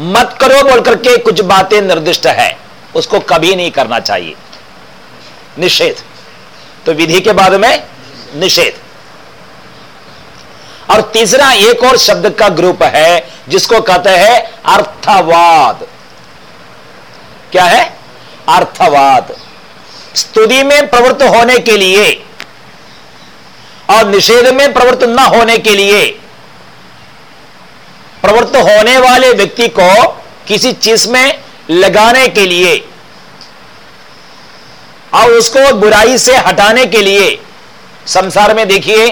Speaker 1: मत करो बोल करके कुछ बातें निर्दिष्ट है। उसको कभी नहीं करना चाहिए। निषेध। तो विधि के बाद में निषेध। और तीसरा एक और शब्द का ग्रुप है, जिसको कहते हैं अर्थवाद। क्या है? अर्थवाद। स्तुति में प्रवृत्त होने के लिए और निषेध में प्रवृत्त न होने के लिए प्रवृत्त होने वाले व्यक्ति को किसी चीज़ में लगाने के लिए और उसको बुराई से हटाने के लिए संसार में देखिए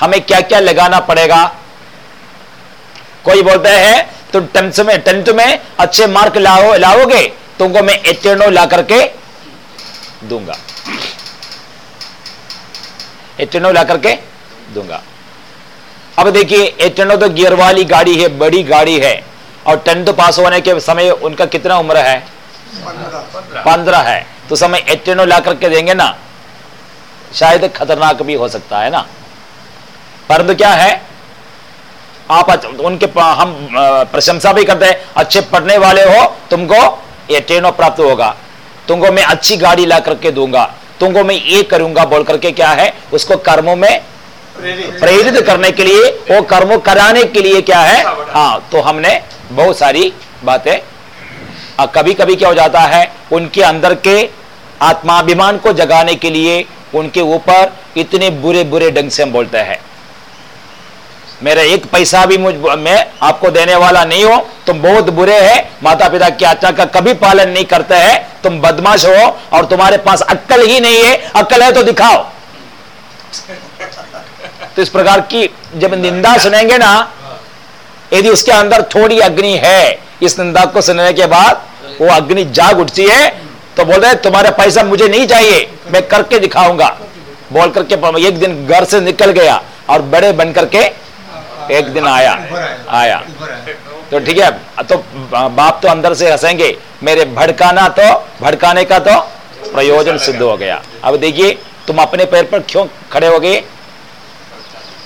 Speaker 1: हमें क्या क्या लगाना पड़ेगा। कोई बोलता है तो टेंथ में टेंथ में अच्छे मार्क लाओ लाओगे तुमको मैं एटेनो ला करके दूँगा। एटेनो ला करके दूँगा। अब देखिए एटेनो तो गियर वाली गाड़ी है बड़ी गाड़ी है और टेंथ पास होने के समय उनका कितना उम्र है? पंद्रह है। तो समय एटेनो ला करके देंगे ना, शायद खतरनाक भी हो सकता है ना। परंतु क्या है, आप उनके हम प्रशंसा भी करते हैं, अच्छे पढ़ने वाले हो, तुमको ये ट्रेनो प्राप्त होगा। तुमको मैं अच्छी गाड़ी ला करके दूँगा, तुमको मैं ये करूँगा बोल करके क्या है, उसको कर्मों में प्रेरित करने के लिए, वो कर्म कराने के लिए क्या है हाँ तो हमने बहुत सारी बातें कभी कभी क्या हो जाता है, उनके अंदर के आत्माभिमान को जगाने के लिए उनके ऊपर इतने बुरे बुरे ढंग से हम बोलते हैं। मेरा एक पैसा भी मुझ, मैं आपको देने वाला नहीं हो, तुम बहुत बुरे हैं माता पिता की आज्ञा का कभी पालन नहीं करते हैं, तुम बदमाश हो और तुम्हारे पास अक्कल ही नहीं है, अक्कल है तो दिखाओ। तो इस प्रकार की जब निंदा सुनेंगे ना, यदि उसके अंदर थोड़ी अग्नि है, इस निंदा को सुनने के बाद वो अग्नि जाग उठती है तो बोल रहे, तुम्हारा पैसा मुझे नहीं चाहिए, मैं करके दिखाऊँगा। बोल करके एक दिन घर से निकल गया और बड़े बन करके एक दिन आया आया। तो ठीक है तो बाप तो अंदर से हंसेंगे, मेरे भड़काना तो भड़काने का तो प्रयोजन सिद्ध हो गया। अब देखिए, तुम अपने पैर पर क्यों खड़े हो गए?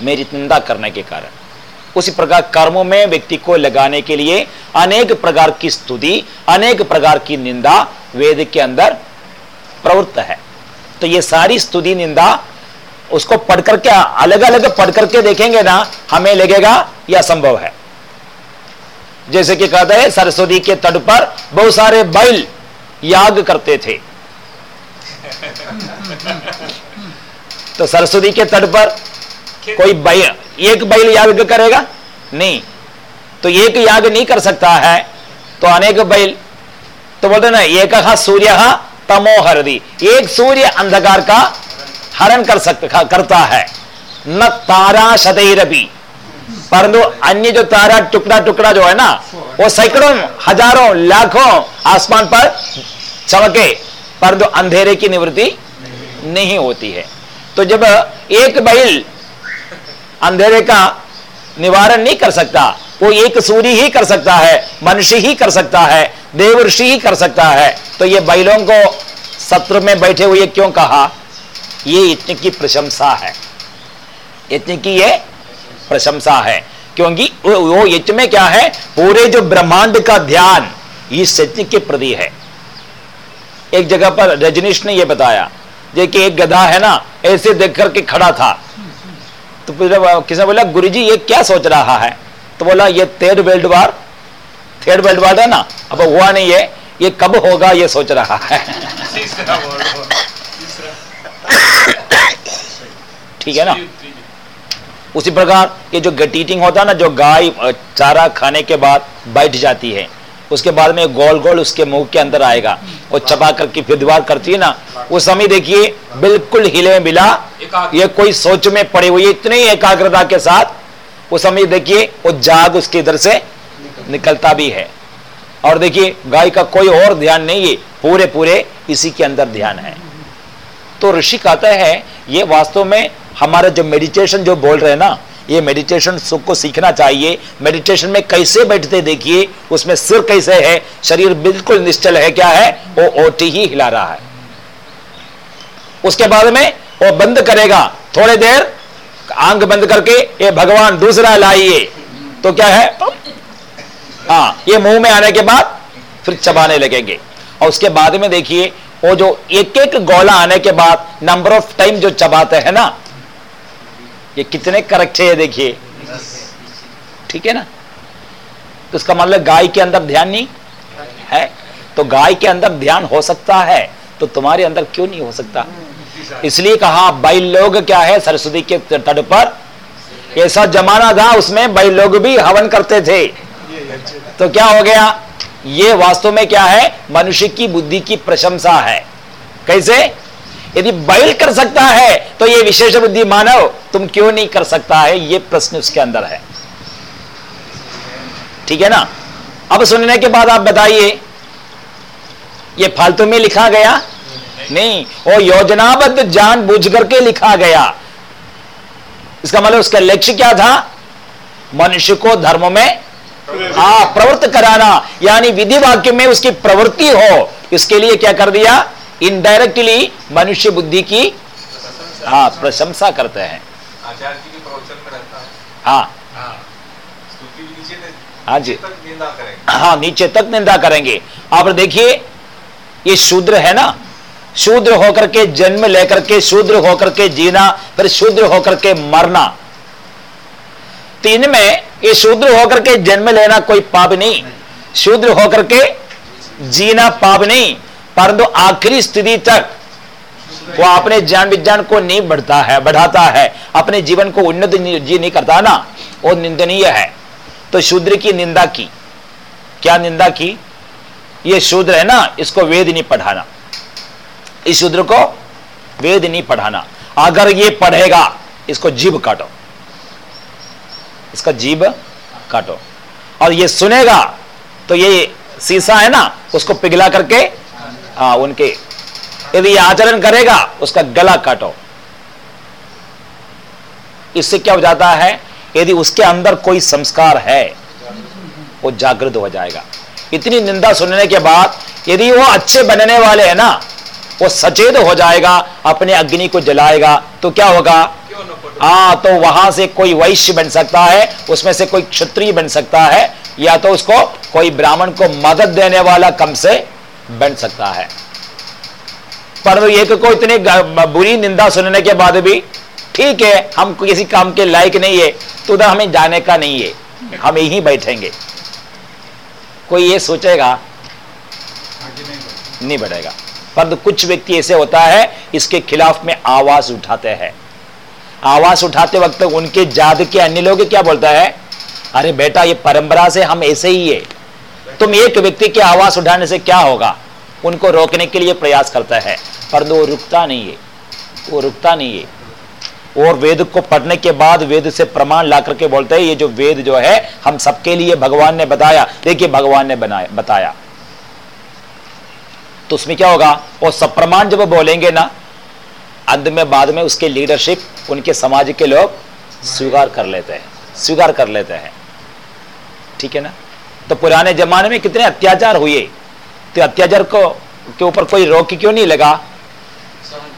Speaker 1: मेरी निंदा करने के कारण। उसी प्रकार कर्मों में व्यक्ति को लगाने के लिए अनेक प्रकार की स्तुति, अनेक प्रकार की निंदा वेद के अंदर प्रवृत्त है। तो ये सारी स्तुति, निंदा, उसको पढ़ करके अलग अलग पढ़ करके देखेंगे ना, हमें लगेगा यह असंभव है। जैसे कि कहते हैं, सरस्वती के तट पर बहुत सारे बैल याग करते थे। तो सरस्वती के तट पर कोई बैल एक बैल याग करेगा? नहीं। तो एक याग नहीं कर सकता है। तो अनेक बैल तो बोलते ना एक सूर्य तमोहरदी एक सूर्य अंधकार का हरण कर सकता करता है। न तारा शतरबी परंतु अन्य जो तारा टुकड़ा टुकड़ा जो है ना वो सैकड़ों हज़ारों लाखों आसमान पर चमके। परंतु अंधेरे की निवृत्ति नहीं होती है। तो जब एक बैल अंधेरे का निवारण नहीं कर सकता। वो एक सूर्य ही कर सकता है, मनुष्य ही कर सकता है देव ऋषि ही कर सकता है। तो ये बैलों को सत्र में बैठे हुए क्यों कहा? ये इतने की प्रशंसा है। इतने की ये प्रशंसा है। क्योंकि वो में क्या है? पूरे जो ब्रह्मांड का ध्यान इस यज्ञ के प्रति है। एक जगह पर रजनीश ने यह बताया कि एक गधा है ना, ऐसे देख करके खड़ा था। तो किसी बोला गुरुजी ये क्या सोच रहा है? तो बोला ये third world war third world war है ना अब हुआ नहीं है ये कब होगा ये सोच रहा है? ठीक है ना? उसी प्रकार ये जो गट ईटिंग होता है ना जो गाय चारा खाने के बाद बैठ जाती है उसके बाद में गोल गोल उसके मुँह के अंदर आएगा। और चबा करके फिर दीवार करती है ना उस समय देखिए बिल्कुल हिले मिला। ये कोई सोच में पड़े हुए इतनी एकाग्रता के साथ उस समय देखिए वो जाग उसके इधर से निकलता भी है। और देखिए गाय का कोई और ध्यान नहीं है पूरे पूरे इसी के अंदर ध्यान है। तो ऋषि कहता है ये वास्तव में हमारा जो मेडिटेशन जो बोल रहे हैं ना ये मेडिटेशन सुख को सीखना चाहिए। मेडिटेशन में कैसे बैठते देखिए, उसमें सिर कैसे है, शरीर बिल्कुल निश्चल है, क्या है? वो ओटी ही हिला रहा है। उसके बाद में वो बंद करेगा, थोड़ी देर आँख बंद करके ये भगवान, दूसरा लाइए। तो क्या है? हाँ ये मुँह में आने के बाद फिर चबाने लगेंगे। और उसके बाद में देखिए, वो जो एक एक गोला आने के बाद नंबर ऑफ़ टाइम जो चबाते हैं ना ये कितने करेक्ट है देखिए। ठीक है ना? तो इसका मतलब गाय के अंदर ध्यान नहीं है? तो गाय के अंदर ध्यान हो सकता है तो तुम्हारे अंदर क्यों नहीं हो सकता? इसलिए कहा बैल लोग क्या है? सरस्वती के तट पर। ऐसा जमाना था उसमें बैल लोग भी हवन करते थे। तो क्या हो गया? ये वास्तव में क्या है? मनुष्य की बुद्धि की प्रशंसा है। कैसे? यदि बैल कर सकता है तो ये विशेष बुद्धि मानव, तुम क्यों नहीं कर सकता है? ये प्रश्न उसके अंदर है। ठीक है ना? अब सुनने के बाद आप बताइए, ये फालतू में लिखा गया? नहीं। वो योजनाबद्ध जान बुझ करके लिखा गया। इसका मतलब उसका लक्ष्य क्या था? मनुष्य को धर्म में हाँ प्रवृत्त कराना। यानी विधि वाक्य में उसकी प्रवृत्ति हो। इसके लिए क्या कर दिया? इनडायरेक्टली मनुष्य बुद्धि की हाँ प्रशंसा करते हैं।
Speaker 4: आचार्य जी के प्रवचन में रहता है।
Speaker 1: हाँ।
Speaker 4: हाँ। नीचे
Speaker 1: जी।
Speaker 4: तक निंदा करेंगे।
Speaker 1: हाँ नीचे तक निंदा करेंगे। आप देखिए ये शूद्र है ना? शूद्र होकर के जन्म लेकर के शूद्र होकर के जीना फिर शूद्र होकर के मरना। तीन में ये शूद्र होकर के जन्म लेना कोई पाप नहीं। शूद्र होकर के जीना पाप नहीं। परंतु आखिरी स्थिति तक वो अपने ज्ञान विज्ञान को नहीं बढ़ता है, बढ़ाता है। अपने जीवन को उन्नत जी नहीं करता ना, वो निंदनीय है। तो शूद्र की निंदा की। क्या निंदा की? ये शूद्र है ना, इसको वेद नहीं पढ़ाना। इस शूद्र को वेद नहीं पढ़ाना। अगर ये पढ़ेगा, इसको जीव काटो। इसका जीव काटो। और ये सुनेगा तो ये सीसा है ना, उसको पिघला करके हाँ उनके। यदि आचरण करेगा, उसका गला काटो। इससे क्या हो जाता है, यदि उसके अंदर कोई संस्कार है, वो जागृत हो जाएगा। इतनी निंदा सुनने के बाद, यदि वो अच्छे बनने वाले हैं ना, वो सचेत हो जाएगा, अपने अग्नि को जलाएगा तो क्या होगा? हाँ तो वहाँ से कोई वैश्य बन सकता है, उसमें से कोई क्षत्रिय बन सकता है, या तो उसको कोई ब्राह्मण को मदद देने वाला कम से बन सकता है। पर एक को इतनी बुरी निंदा सुनने के बाद भी, ठीक है, हम किसी काम के लायक नहीं है तो उधर हमें जाने का नहीं है, हम यहीं बैठेंगे। कोई ये सोचेगा, नहीं बढ़ेगा। परंतु कुछ व्यक्ति ऐसे होता है, इसके खिलाफ में आवाज़ उठाते हैं। आवाज़ उठाते वक्त उनके जाद के अन्य लोग क्या बोलता है, अरे बेटा, ये परंपरा से हम ऐसे ही है। तुम एक व्यक्ति की आवाज़ उठाने से क्या होगा? उनको रोकने के लिए प्रयास करता है परंतु वो रुकता नहीं है। वो रुकता नहीं है। और वेद को पढ़ने के बाद वेद से प्रमाण ला करके बोलते हैं, ये जो वेद जो है, हम सबके लिए भगवान ने बताया। देखिए, भगवान ने बनाया, बताया। तो उसमें क्या होगा? वो सब प्रमाण जब बोलेंगे ना, अंत में, बाद में उसके लीडरशिप उनके समाज के लोग स्वीकार कर लेते हैं, स्वीकार कर लेते हैं। ठीक है ना? तो पुराने जमाने में कितने अत्याचार हुए? तो अत्याचार को, के ऊपर कोई रोक क्यों नहीं लगा?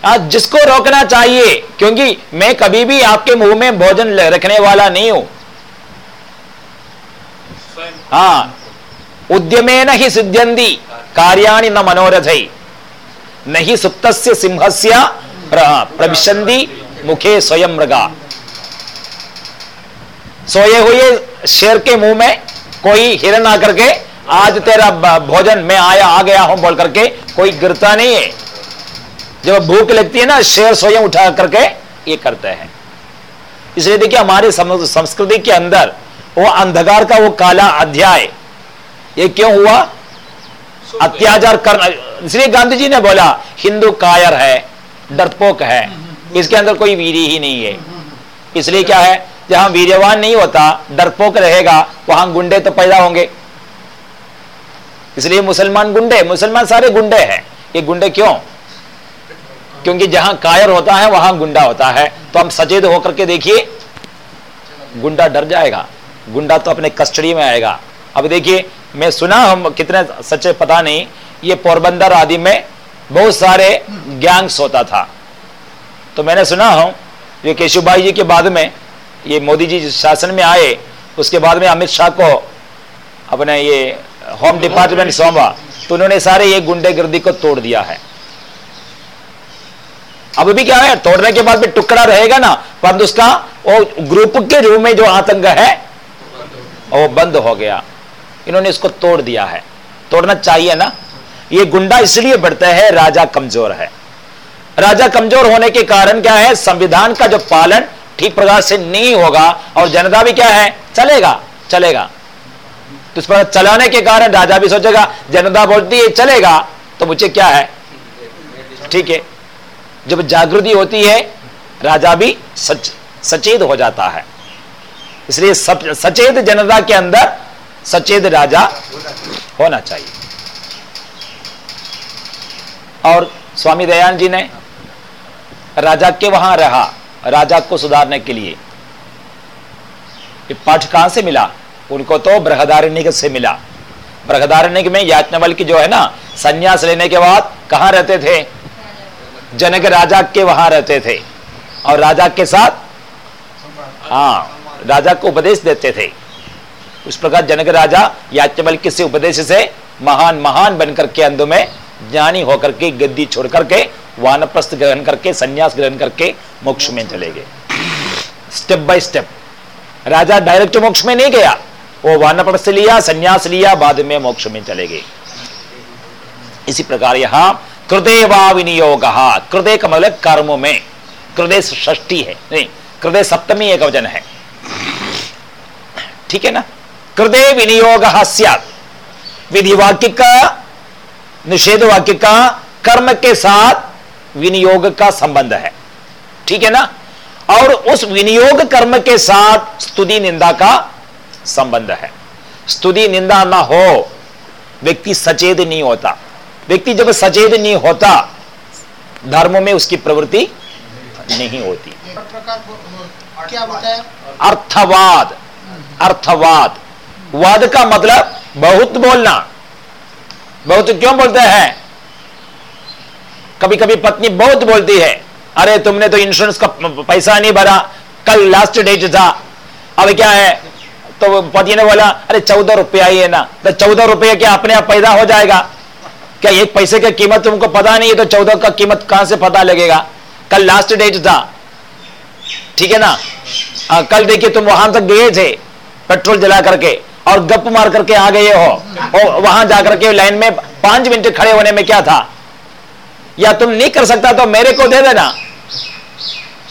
Speaker 1: आज जिसको रोकना चाहिए, क्योंकि मैं कभी भी आपके मुँह में भोजन रखने वाला नहीं हूँ। हाँ उद्यमेन ही सिद्ध्यन्ति, कार्याणि न मनोरथै। नहीं सुप्तस्य सिंहस्य प्र- प्रविशन्ति, मुखे स्वयं मृगा। सोए हुए शेर के मुँह में कोई हिरन आकर के आज तेरा भोजन मैं आया आ गया हूँ बोल करके कोई गिरता नहीं है। जब भूख लगती है ना शेर स्वयं उठा करके ये करते हैं। इसलिए देखिए हमारे संस्कृति के अंदर वो अंधकार का वो काला अध्याय ये क्यों हुआ? अत्याचार करना इसलिए गांधी जी ने बोला हिंदू कायर है डरपोक है इसके अंदर कोई वीरी ही नहीं है। इसलिए क्या है? जहाँ वीर्यवान नहीं होता डरपोक रहेगा वहाँ गुंडे तो पैदा होंगे। इसलिए मुसलमान गुंडे, मुसलमान सारे गुंडे हैं। ये गुंडे क्यों? क्योंकि जहाँ कायर होता है, वहाँ गुंडा होता है। तो हम सचेत होकर के देखिए, गुंडा डर जाएगा। गुंडा तो अपने कस्टडी में आएगा। अब देखिए, मैं सुना हम कितने सच्चे, पता नहीं। ये पोरबंदर आदि में बहुत सारे गैंग्स होता था। तो मैंने सुना हूँ, ये केशुभाई जी के बाद में, ये मोदी जी शासन में आए, उसके बाद में अमित शाह को अपने ये होम डिपार्टमेंट सौंपा तो उन्होंने सारे ये गुंडेगर्दी को तोड़ दिया है। अब भी क्या है, तोड़ने के बाद भी टुकड़ा रहेगा ना परंतु उसका वो ग्रुप के रूप में जो आतंक है, वो बंद हो गया। इन्होंने इसको तोड़ दिया है। तोड़ना चाहिए ना। ये गुंडा इसलिए बढ़ता है, राजा कमज़ोर है। राजा कमज़ोर होने के कारण क्या है, संविधान का जो पालन ठीक प्रकार से नहीं होगा, और जनता भी क्या है, चलेगा चलेगा। तो इस पर चलाने के कारण राजा भी सोचेगा, जनता बोलती है, चलेगा तो मुझे क्या है? ठीक है। जब जागृति होती है, राजा भी सच, सचेत हो जाता है। इसलिए सचेत जनता के अंदर सचेत राजा होना चाहिए। और स्वामी दयान जी ने राजा के वहाँ रहा, राजा को सुधारने के लिए। पाठ कहाँ से मिला? उनको तो बृहदारण्य से मिला। बृहदारण्य में याज्ञवल की जो है ना, संन्यास लेने के बाद कहाँ रहते थे? जनक राजा के वहाँ रहते थे। और राजा के साथ हाँ राजा को उपदेश देते थे। उस प्रकार जनक राजा याज्ञवल के से उपदेश से महान महान बनकर के अंधों में ज्ञानी होकर के, गद्दी छोड़ करके, वानप्रस्थ ग्रहण करके, संन्यास ग्रहण करके मोक्ष में चले गए। Step by step. Raja direct मोक्ष में नहीं गया। वो वानप्रस्थ लिया संन्यास लिया बाद में मोक्ष में चले गए इसी प्रकार यहाँ कृदय वा विनियोग। कृदय का मतलब कर्म में। कृदय षष्टी है, नहीं कृदय सप्तमी एक वचन है। ठीक है ना? कृदय विनियोग विधि वाक्य का निषेध वाक्य का कर्म के साथ विनियोग का संबंध है। ठीक है ना? और उस विनियोग कर्म के साथ स्तुति निंदा का संबंध है। स्तुति निंदा ना हो, व्यक्ति सचेत नहीं होता। व्यक्ति जब सचेत नहीं होता, धर्म में उसकी प्रवृत्ति नहीं होती। अर्थवाद अर्थवाद। वाद का मतलब बहुत बोलना। बहुत क्यों बोलते हैं? कभी कभी पत्नी बहुत बोलती है, अरे, तुमने तो इंश्योरेंस का पैसा नहीं भरा, कल लास्ट डेट था। अब क्या है? तो पति ने बोला अरे चौदह रुपया ही है ना। तो चौदह रुपया क्या अपने आप पैदा हो जाएगा? क्या एक पैसे की कीमत तुमको पता नहीं है तो चौदह का कीमत कहाँ से पता लगेगा? कल लास्ट डेट था। ठीक है ना? आ, कल देखिए तुम वहाँ तक गए थे पेट्रोल जला करके और गप मार करके आ गए हो। और वहाँ जाकर के लाइन में पाँच मिनट खड़े होने में क्या था? या तुम नहीं कर सकता तो मेरे को दे देना।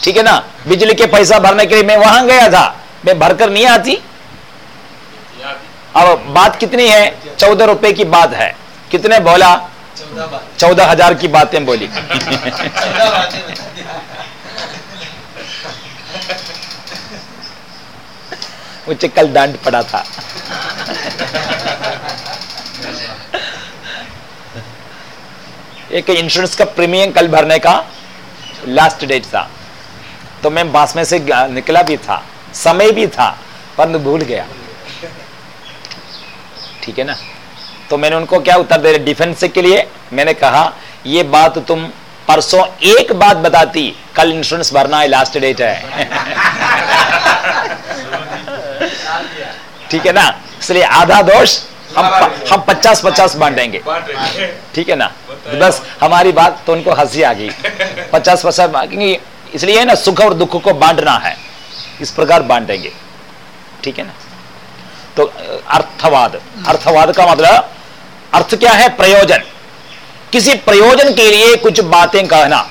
Speaker 1: ठीक है ना? बिजली के पैसा भरने के लिए मैं वहाँ गया था। मैं भरकर नहीं आती। अब बात कितनी है? चौदह रुपए की बात है। कितने बोला? चौदह हज़ार की बातें बोली। मुझे कल डांट पड़ा था। एक इंश्योरेंस का प्रीमियम कल भरने का लास्ट डेट था। तो मैं बास में से निकला भी था, समय भी था, पर भूल गया। ठीक है ना? तो मैंने उनको क्या उत्तर दे डिफेंस के लिए मैंने कहा, ये बात तुम परसों एक बात बताती, कल इंश्योरेंस भरना है लास्ट डेट है. ठीक है ना? इसलिए आधा दोष हम हम पचास पचास बांटेंगे। ठीक है ना? बस हमारी बात तो उनको हँसी आ गई। पचास पचास बांटेंगे इसलिए है ना, सुख और दुख को बांटना है। इस प्रकार बांटेंगे। ठीक है ना? तो अर्थवाद। अर्थवाद का मतलब अर्थ क्या है? प्रयोजन। किसी प्रयोजन के लिए कुछ बातें कहना।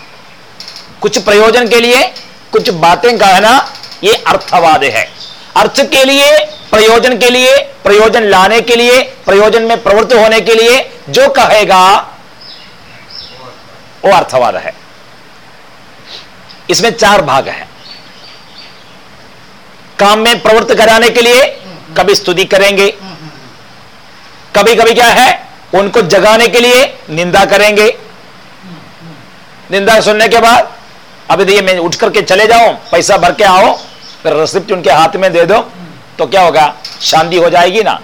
Speaker 1: कुछ प्रयोजन के लिए कुछ बातें कहना, ये अर्थवाद है। अर्थ के लिए, प्रयोजन के लिए, प्रयोजन लाने के लिए, प्रयोजन में प्रवृत्त होने के लिए जो कहेगा, वो अर्थवाद है। इसमें चार भाग है। काम में प्रवृत्त कराने के लिए कभी स्तुति करेंगे। कभी कभी क्या है, उनको जगाने के लिए निंदा करेंगे। निंदा सुनने के बाद, अभी देखिए मैं उठ करके चले जाऊँ, पैसा भर के आओ, फिर रिसिप्ट उनके हाथ में दे दो तो क्या होगा, शांति हो जाएगी ना।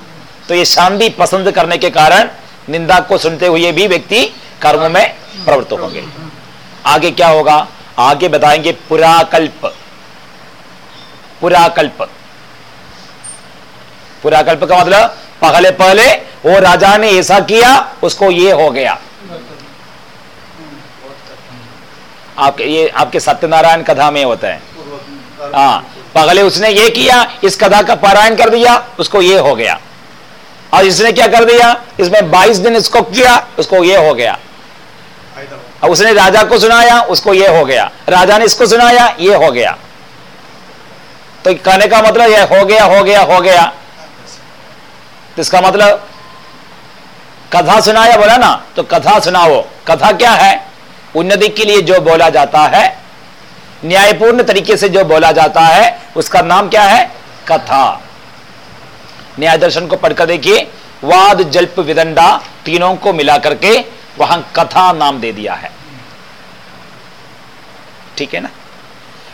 Speaker 1: तो ये शांति पसंद करने के कारण निंदा को सुनते हुए भी व्यक्ति कर्म में प्रवृत्त होंगे। आगे क्या होगा, आगे बताएँगे पुराकल्प। पुराकल्प। पुराकल्प का मतलब पहले पहले वो राजा ने ऐसा किया, उसको ये हो गया। आपके, ये आपके सत्यनारायण कथा में होता है। हाँ पहले उसने ये किया, इस कथा का पारायण कर दिया, उसको ये हो गया। और इसने क्या कर दिया? इसमें 22 दिन इसको किया, उसको ये हो गया। और उसने राजा को सुनाया, उसको ये हो गया। राजा ने इसको सुनाया, ये हो गया। तो कहने का मतलब यह हो गया हो गया हो गया। तो इसका मतलब कथा सुनाया बोला ना तो कथा सुनाओ। कथा क्या है? उन्नति के लिए जो बोला जाता है, न्यायपूर्ण तरीके से जो बोला जाता है, उसका नाम क्या है? कथा। न्याय दर्शन को पढ़कर देखिए, वाद, जल्प, विदंडा तीनों को मिला करके वहाँ कथा नाम दे दिया है। ठीक है ना?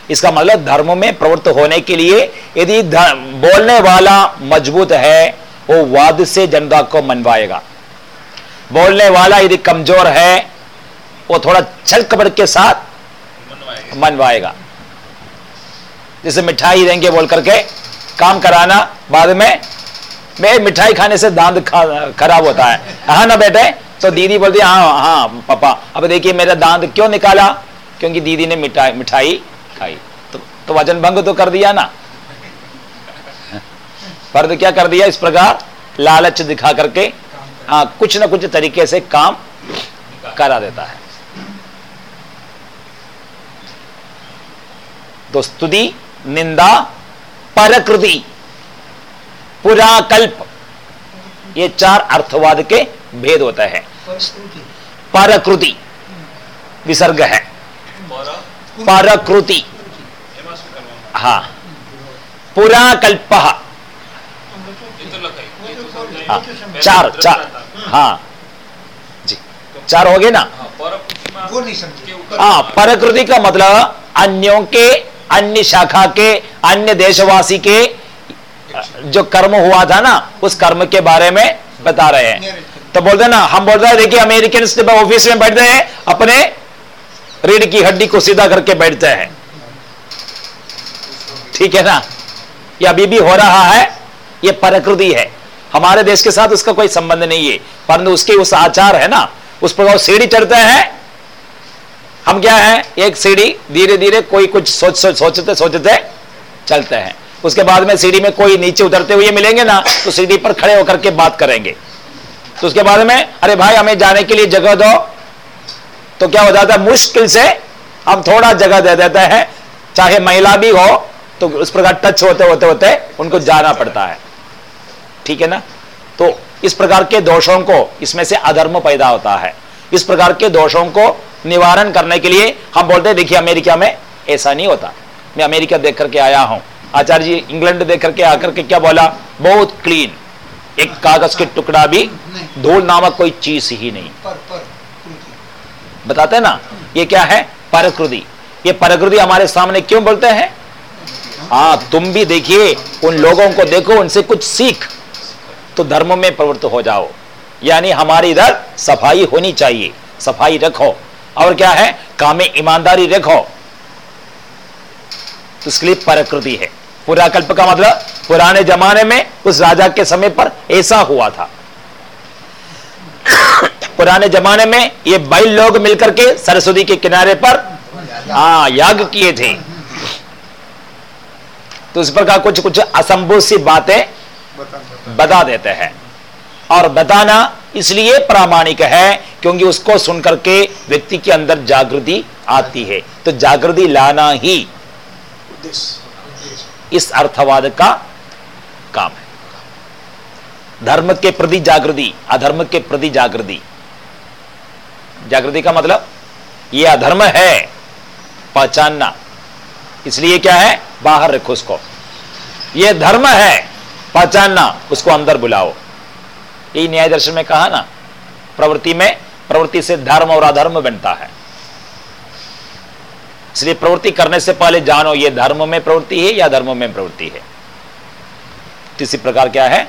Speaker 1: इसका मतलब धर्म में प्रवृत्त होने के लिए यदि बोलने वाला मज़बूत है वो वाद से जनता को मनवाएगा। बोलने वाला यदि कमज़ोर है वो थोड़ा छल कपड़ के साथ मनवाएगा। जैसे मिठाई देंगे बोल करके काम कराना बाद में मैं मिठाई खाने से दांत खराब होता है। हाँ ना बेटे? तो दीदी बोलती है, हाँ हाँ पापा अब देखिए मेरा दांत क्यों निकाला? क्योंकि दीदी ने मिठाई मिठाई खाई। तो, तो वज़न भंग तो कर दिया ना। पर तो क्या कर दिया इस प्रकार? लालच दिखा करके हाँ कुछ ना कुछ तरीके से काम करा देता है। तो स्तुति निंदा परकृति पुराकल्प ये चार अर्थवाद के भेद होते हैं। परकृति। विसर्ग है। परकृति हाँ पुराकल्प हाँ चार चार हाँ। जी चार हो गए ना?
Speaker 3: वो नहीं समझे।
Speaker 1: हाँ प्रकृति का मतलब अन्यों के अन्य शाखा के अन्य देशवासी के जो कर्म हुआ था ना उस कर्म के बारे में बता रहे हैं। तो बोलते ना हम बोलते हैं देखिए अमेरिकन जब ऑफ़िस में बैठते हैं अपने रीढ़ की हड्डी को सीधा करके बैठते हैं। ठीक है ना? ये अभी भी हो रहा है ये प्रकृति है। हमारे देश के साथ उसका कोई संबंध नहीं है। परंतु उसके उस आचार है ना, उस पर वो सीढ़ी चढ़ते हैं। हम क्या है? एक सीढ़ी धीरे धीरे कोई कुछ सोच सोच सोचते सोचते चलते हैं। उसके बाद में सीढ़ी में कोई नीचे उतरते हुए मिलेंगे ना तो सीढ़ी पर खड़े होकर के बात करेंगे। तो उसके बाद में, अरे भाई, हमें जाने के लिए जगह दो। तो क्या हो जाता है? मुश्किल से हम थोड़ा जगह दे देते हैं। चाहे महिला भी हो तो उस प्रकार टच होते होते होते उनको जाना पड़ता है। ठीक है ना? तो इस प्रकार के दोषों को इसमें से अधर्म पैदा होता है। इस प्रकार के दोषों को निवारण करने के लिए हम बोलते हैं, देखिए अमेरिका में ऐसा नहीं होता। मैं अमेरिका देख करके आया हूँ। आचार्य जी इंग्लैंड देख करके आकर के क्या बोला? बहुत क्लीन एक कागज़ के टुकड़ा भी, धूल नामक कोई चीज़ ही नहीं। बताते ना, ये क्या है? परकृति। ये परकृति हमारे सामने क्यों बोलते हैं? हाँ तुम भी देखिए, उन लोगों को देखो, उनसे कुछ सीख। तो धर्म में प्रवृत्त हो जाओ। यानी हमारी इधर सफ़ाई होनी चाहिए। सफ़ाई रखो। और क्या है? काम ईमानदारी रखो। तो इसके लिए प्रकृति है। पुराकल्प का मतलब पुराने जमाने में उस राजा के समय पर ऐसा हुआ था। पुराने जमाने में ये बैल लोग मिलकर के सरस्वती के किनारे पर हाँ याग किए थे। तो इस प्रकार कुछ कुछ असंभव सी बातें बता देते हैं। और बताना इसलिए प्रामाणिक है क्योंकि उसको सुनकर के व्यक्ति के अंदर जागृति आती है। तो जागृति लाना ही इस अर्थवाद का काम है। धर्म के प्रति जागृति, अधर्म के प्रति जागृति। जागृति का मतलब यह अधर्म है पहचानना। इसलिए क्या है? बाहर रखो उसको। यह धर्म है पहचानना, उसको अंदर बुलाओ। यही न्याय दर्शन में कहा ना, प्रवृत्ति में, प्रवृत्ति से धर्म और अधर्म बनता है। इसलिए प्रवृत्ति करने से पहले जानो, ये धर्म में प्रवृत्ति है या धर्म में प्रवृत्ति है। इसी प्रकार क्या है?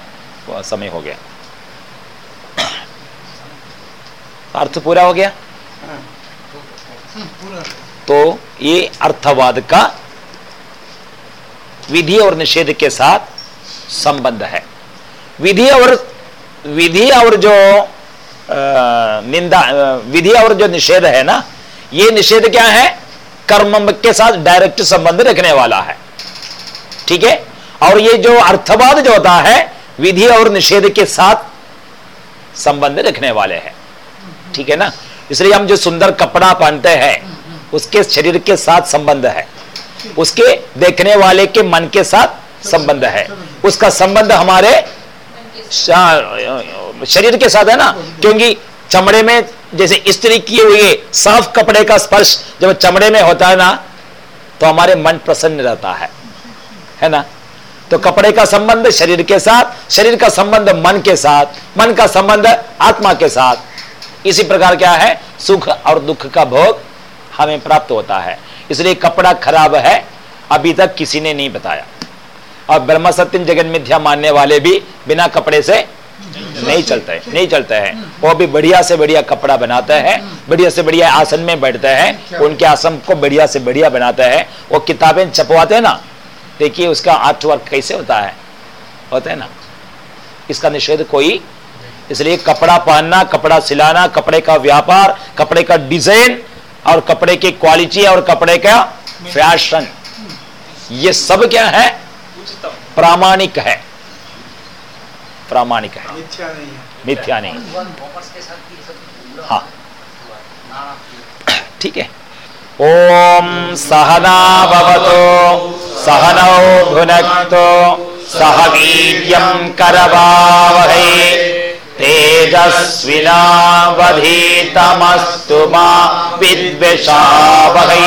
Speaker 1: समय हो गया। अर्थ पूरा हो गया? तो ये अर्थवाद का विधि और निषेध के साथ संबंध है। विधि और विधि और जो निंदा विधि और जो निषेध है ना, ये निषेध क्या है? कर्म के साथ डायरेक्ट संबंध रखने वाला है। ठीक है? और ये जो अर्थवाद जो होता है, विधि और निषेध के साथ संबंध रखने वाले हैं। ठीक है ना? इसलिए हम जो सुंदर कपड़ा पहनते हैं, उसके शरीर के साथ संबंध है। उसके देखने वाले के मन के साथ संबंध है। उसका संबंध हमारे शरीर के साथ है ना? क्योंकि चमड़े में जैसे स्त्री किए हुए साफ़ कपड़े का स्पर्श जब चमड़े में होता है ना तो हमारे मन प्रसन्न रहता है। है ना? तो कपड़े का संबंध शरीर के साथ, शरीर का संबंध मन के साथ, मन का संबंध आत्मा के साथ। इसी प्रकार क्या है? सुख और दुख का भोग हमें प्राप्त होता है। इसलिए कपड़ा खराब है, अभी तक किसी ने नहीं बताया। और ब्रह्म सत्य जगन मिथ्या मानने वाले भी बिना कपड़े से नहीं चलते हैं, नहीं चलते हैं। वो भी बढ़िया से बढ़िया कपड़ा बनाता है, बढ़िया से बढ़िया आसन में बैठते हैं, उनके आसन को बढ़िया से बढ़िया बनाता है। वो किताबें छपवाते हैं ना, देखिए उसका आर्ट वर्क कैसे होता है होता है ना। इसका निषेध कोई इसलिए कपड़ा पहनना, कपड़ा सिलाना, कपड़े का व्यापार, कपड़े का डिज़ाइन और कपड़े की क्वालिटी और कपड़े का फ़ैशन, ये सब क्या है? प्रामाणिक है। प्रामाणिक है।
Speaker 3: मिथ्या नहीं है।
Speaker 1: हाँ। ठीक है। ओम सहना भवतो सहनौ भुनक्तो सह वीर्यं करवावहै तेजस्विनावधीतमस्तु मा विद्विषावहै।